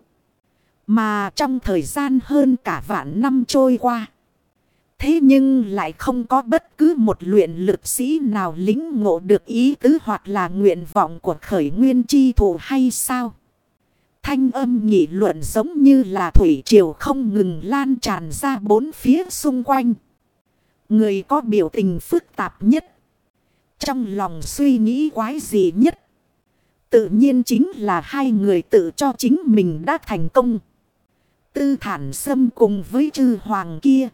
A: Mà trong thời gian hơn cả vạn năm trôi qua. Thế nhưng lại không có bất cứ một luyện lực sĩ nào lính ngộ được ý tứ hoặc là nguyện vọng của khởi nguyên chi thủ hay sao? Thanh âm nghị luận giống như là thủy triều không ngừng lan tràn ra bốn phía xung quanh. Người có biểu tình phức tạp nhất. Trong lòng suy nghĩ quái gì nhất. Tự nhiên chính là hai người tự cho chính mình đã thành công. Tư thản xâm cùng với chư hoàng kia.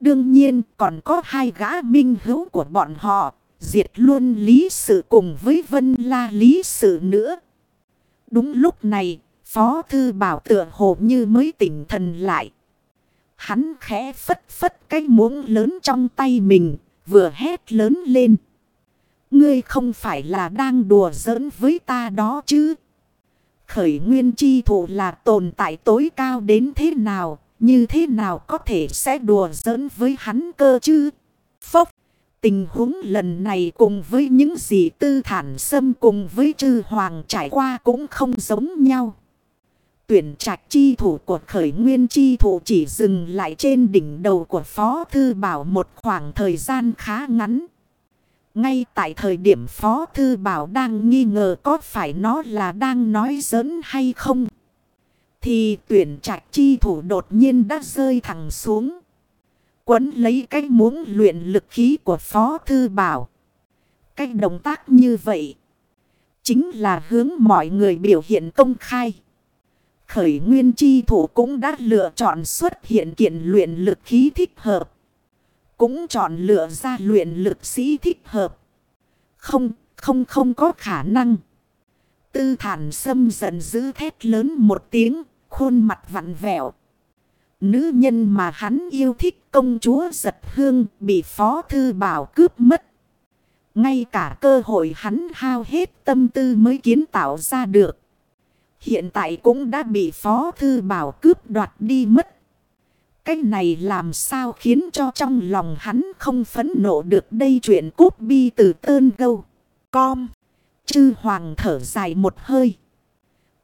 A: Đương nhiên còn có hai gã minh hữu của bọn họ. Diệt luôn lý sự cùng với vân la lý sự nữa. Đúng lúc này, Phó Thư Bảo tựa hồ như mới tỉnh thần lại. Hắn khẽ phất phất cái muỗng lớn trong tay mình, vừa hét lớn lên. Ngươi không phải là đang đùa giỡn với ta đó chứ? Khởi nguyên chi thủ là tồn tại tối cao đến thế nào, như thế nào có thể sẽ đùa giỡn với hắn cơ chứ? Phốc! Tình huống lần này cùng với những gì tư thản xâm cùng với chư hoàng trải qua cũng không giống nhau. Tuyển trạch chi thủ của khởi nguyên chi thủ chỉ dừng lại trên đỉnh đầu của Phó Thư Bảo một khoảng thời gian khá ngắn. Ngay tại thời điểm Phó Thư Bảo đang nghi ngờ có phải nó là đang nói giỡn hay không. Thì tuyển trạch chi thủ đột nhiên đã rơi thẳng xuống. Quấn lấy cái muỗng luyện lực khí của Phó Thư Bảo. Cái động tác như vậy. Chính là hướng mọi người biểu hiện công khai. Khởi nguyên chi thủ cũng đã lựa chọn xuất hiện kiện luyện lực khí thích hợp. Cũng chọn lựa ra luyện lực sĩ thích hợp. Không, không không có khả năng. Tư thản sâm giận dữ thét lớn một tiếng, khuôn mặt vặn vẹo. Nữ nhân mà hắn yêu thích công chúa giật hương bị phó thư bảo cướp mất. Ngay cả cơ hội hắn hao hết tâm tư mới kiến tạo ra được. Hiện tại cũng đã bị phó thư bảo cướp đoạt đi mất. Cái này làm sao khiến cho trong lòng hắn không phấn nộ được đây chuyện cút bi từ tơn gâu. Com. Chư hoàng thở dài một hơi.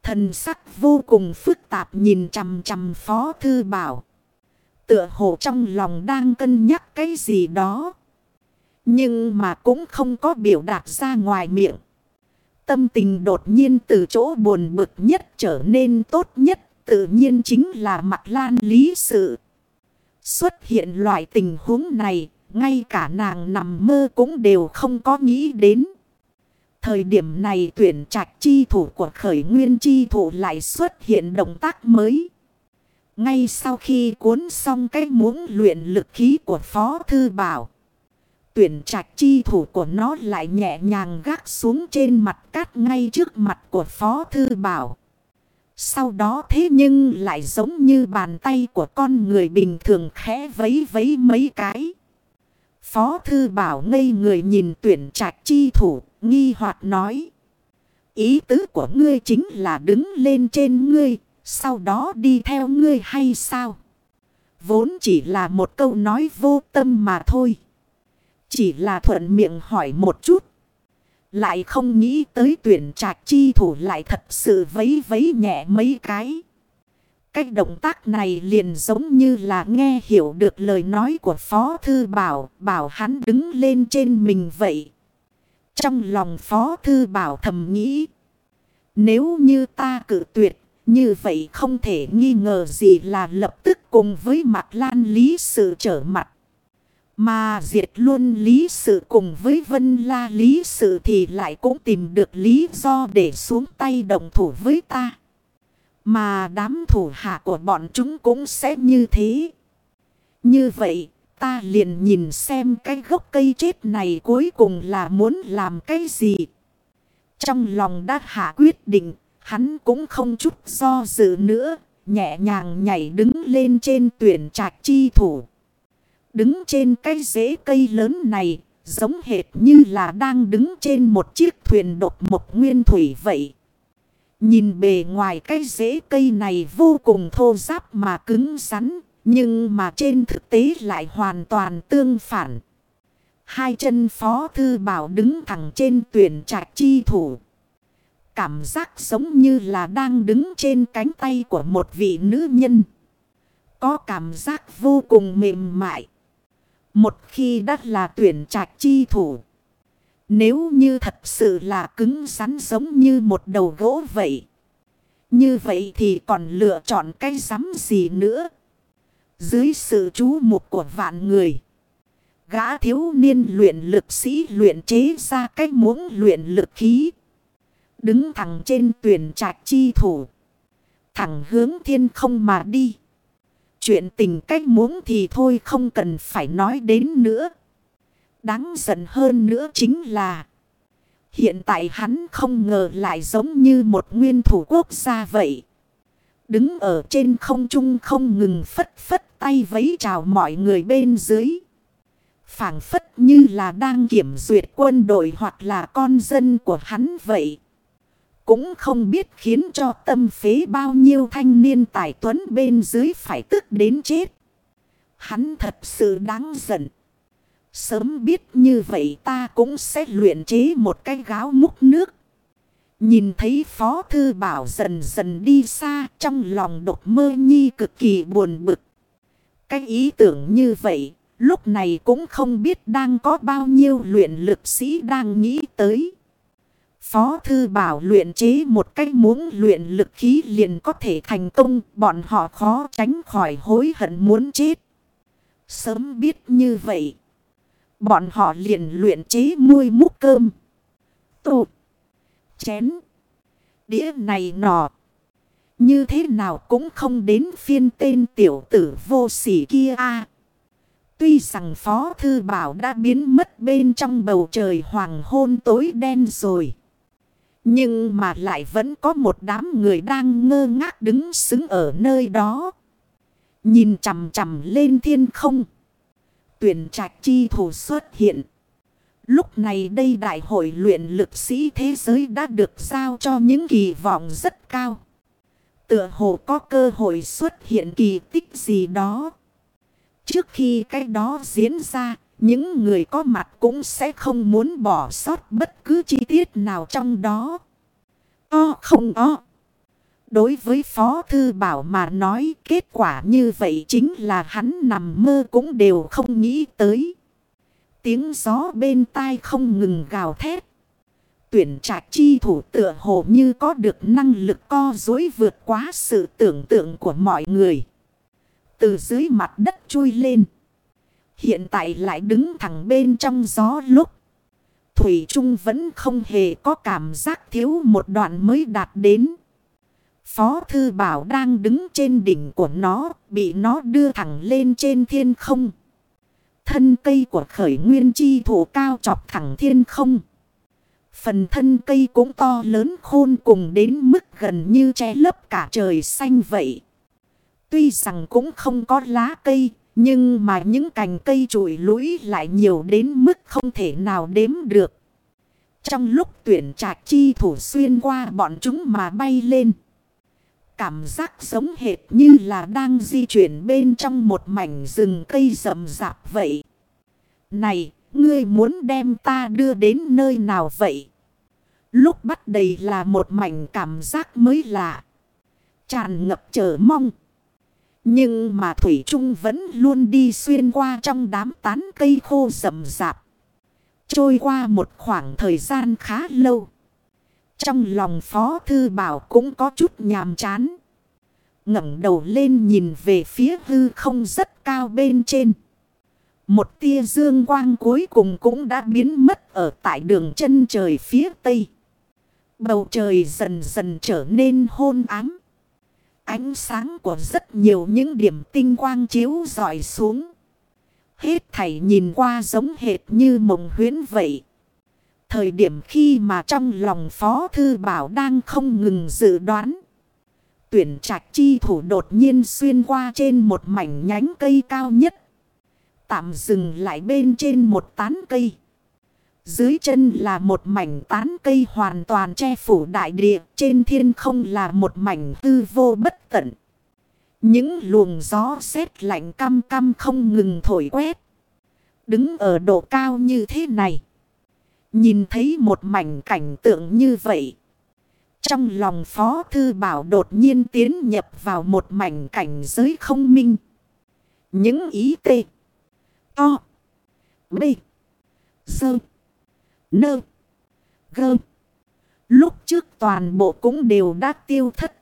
A: Thần sắc vô cùng phức tạp nhìn chằm chằm phó thư bảo. Tựa hồ trong lòng đang cân nhắc cái gì đó. Nhưng mà cũng không có biểu đạt ra ngoài miệng. Tâm tình đột nhiên từ chỗ buồn bực nhất trở nên tốt nhất. Tự nhiên chính là mặt lan lý sự. Xuất hiện loại tình huống này, ngay cả nàng nằm mơ cũng đều không có nghĩ đến. Thời điểm này tuyển trạch chi thủ của khởi nguyên chi thủ lại xuất hiện động tác mới. Ngay sau khi cuốn xong cái muỗng luyện lực khí của Phó Thư Bảo. Tuyển trạch chi thủ của nó lại nhẹ nhàng gác xuống trên mặt cát ngay trước mặt của Phó Thư Bảo. Sau đó thế nhưng lại giống như bàn tay của con người bình thường khẽ vấy vấy mấy cái. Phó Thư Bảo ngây người nhìn tuyển trạch chi thủ, nghi hoặc nói. Ý tứ của ngươi chính là đứng lên trên ngươi, sau đó đi theo ngươi hay sao? Vốn chỉ là một câu nói vô tâm mà thôi. Chỉ là thuận miệng hỏi một chút. Lại không nghĩ tới tuyển trạch chi thủ lại thật sự vấy vấy nhẹ mấy cái. Cách động tác này liền giống như là nghe hiểu được lời nói của Phó Thư Bảo, bảo hắn đứng lên trên mình vậy. Trong lòng Phó Thư Bảo thầm nghĩ, nếu như ta cử tuyệt, như vậy không thể nghi ngờ gì là lập tức cùng với mặt lan lý sự trở mặt. Mà diệt luôn lý sự cùng với vân la lý sự thì lại cũng tìm được lý do để xuống tay đồng thủ với ta. Mà đám thủ hạ của bọn chúng cũng sẽ như thế. Như vậy, ta liền nhìn xem cái gốc cây chết này cuối cùng là muốn làm cái gì. Trong lòng đã hạ quyết định, hắn cũng không chút do dự nữa, nhẹ nhàng nhảy đứng lên trên tuyển trạch chi thủ. Đứng trên cái rễ cây lớn này, giống hệt như là đang đứng trên một chiếc thuyền độc một nguyên thủy vậy. Nhìn bề ngoài cái rễ cây này vô cùng thô giáp mà cứng rắn, nhưng mà trên thực tế lại hoàn toàn tương phản. Hai chân phó thư bảo đứng thẳng trên tuyển trạch chi thủ. Cảm giác giống như là đang đứng trên cánh tay của một vị nữ nhân. Có cảm giác vô cùng mềm mại. Một khi đã là tuyển trạch chi thủ. Nếu như thật sự là cứng rắn giống như một đầu gỗ vậy. Như vậy thì còn lựa chọn cái rắm gì nữa. Dưới sự chú mục của vạn người. Gã thiếu niên luyện lực sĩ luyện chế ra cái muỗng luyện lực khí. Đứng thẳng trên tuyển trạch chi thủ. Thẳng hướng thiên không mà đi. Chuyện tình cách muốn thì thôi không cần phải nói đến nữa. Đáng giận hơn nữa chính là. Hiện tại hắn không ngờ lại giống như một nguyên thủ quốc gia vậy. Đứng ở trên không trung không ngừng phất phất tay vấy chào mọi người bên dưới. phảng phất như là đang kiểm duyệt quân đội hoặc là con dân của hắn vậy. Cũng không biết khiến cho tâm phế bao nhiêu thanh niên tài tuấn bên dưới phải tức đến chết. Hắn thật sự đáng giận. Sớm biết như vậy ta cũng sẽ luyện chế một cái gáo múc nước. Nhìn thấy Phó Thư Bảo dần dần đi xa trong lòng độc mơ nhi cực kỳ buồn bực. Cái ý tưởng như vậy, lúc này cũng không biết đang có bao nhiêu luyện lực sĩ đang nghĩ tới. Phó Thư Bảo luyện chế một cách muốn luyện lực khí liền có thể thành công, bọn họ khó tránh khỏi hối hận muốn chết. Sớm biết như vậy, bọn họ liền luyện chế muôi múc cơm, tụt, chén, đĩa này nọ. Như thế nào cũng không đến phiên tên tiểu tử vô sỉ kia a Tuy rằng Phó Thư Bảo đã biến mất bên trong bầu trời hoàng hôn tối đen rồi. Nhưng mà lại vẫn có một đám người đang ngơ ngác đứng xứng ở nơi đó. Nhìn chằm chằm lên thiên không. Tuyển trạch chi thủ xuất hiện. Lúc này đây đại hội luyện lực sĩ thế giới đã được giao cho những kỳ vọng rất cao. Tựa hồ có cơ hội xuất hiện kỳ tích gì đó. Trước khi cái đó diễn ra, những người có mặt cũng sẽ không muốn bỏ sót bất cứ chi tiết nào trong đó. O không o. Đối với Phó Thư Bảo mà nói, kết quả như vậy chính là hắn nằm mơ cũng đều không nghĩ tới. Tiếng gió bên tai không ngừng gào thét. Tuyển trạch chi thủ tựa hồ như có được năng lực co dối vượt quá sự tưởng tượng của mọi người. Từ dưới mặt đất chui lên. Hiện tại lại đứng thẳng bên trong gió lúc. Thủy Trung vẫn không hề có cảm giác thiếu một đoạn mới đạt đến. Phó Thư Bảo đang đứng trên đỉnh của nó, bị nó đưa thẳng lên trên thiên không. Thân cây của khởi nguyên chi thủ cao chọc thẳng thiên không. Phần thân cây cũng to lớn khôn cùng đến mức gần như che lấp cả trời xanh vậy. Tuy rằng cũng không có lá cây, nhưng mà những cành cây trụi lũi lại nhiều đến mức không thể nào đếm được. Trong lúc tuyển trạch chi thủ xuyên qua bọn chúng mà bay lên. Cảm giác giống hệt như là đang di chuyển bên trong một mảnh rừng cây rậm rạp vậy. Này, ngươi muốn đem ta đưa đến nơi nào vậy? Lúc bắt đầy là một mảnh cảm giác mới lạ. Tràn ngập chờ mong. Nhưng mà Thủy Trung vẫn luôn đi xuyên qua trong đám tán cây khô rậm rạp. Trôi qua một khoảng thời gian khá lâu. Trong lòng Phó Thư Bảo cũng có chút nhàm chán. ngẩng đầu lên nhìn về phía hư không rất cao bên trên. Một tia dương quang cuối cùng cũng đã biến mất ở tại đường chân trời phía tây. Bầu trời dần dần trở nên hôn ám. Ánh sáng của rất nhiều những điểm tinh quang chiếu dọi xuống. Hết thảy nhìn qua giống hệt như mộng huyến vậy. Thời điểm khi mà trong lòng Phó Thư Bảo đang không ngừng dự đoán. Tuyển trạch chi thủ đột nhiên xuyên qua trên một mảnh nhánh cây cao nhất. Tạm dừng lại bên trên một tán cây. Dưới chân là một mảnh tán cây hoàn toàn che phủ đại địa. Trên thiên không là một mảnh tư vô bất tận. Những luồng gió xét lạnh căm căm không ngừng thổi quét. Đứng ở độ cao như thế này. Nhìn thấy một mảnh cảnh tượng như vậy. Trong lòng Phó Thư Bảo đột nhiên tiến nhập vào một mảnh cảnh giới không minh. Những ý tê. To. B. Sơ. Nơ. Gơ. Lúc trước toàn bộ cũng đều đã tiêu thất.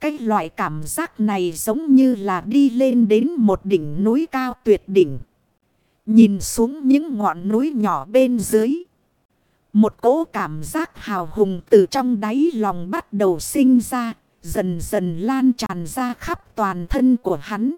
A: Cái loại cảm giác này giống như là đi lên đến một đỉnh núi cao tuyệt đỉnh. Nhìn xuống những ngọn núi nhỏ bên dưới. Một cỗ cảm giác hào hùng từ trong đáy lòng bắt đầu sinh ra, dần dần lan tràn ra khắp toàn thân của hắn.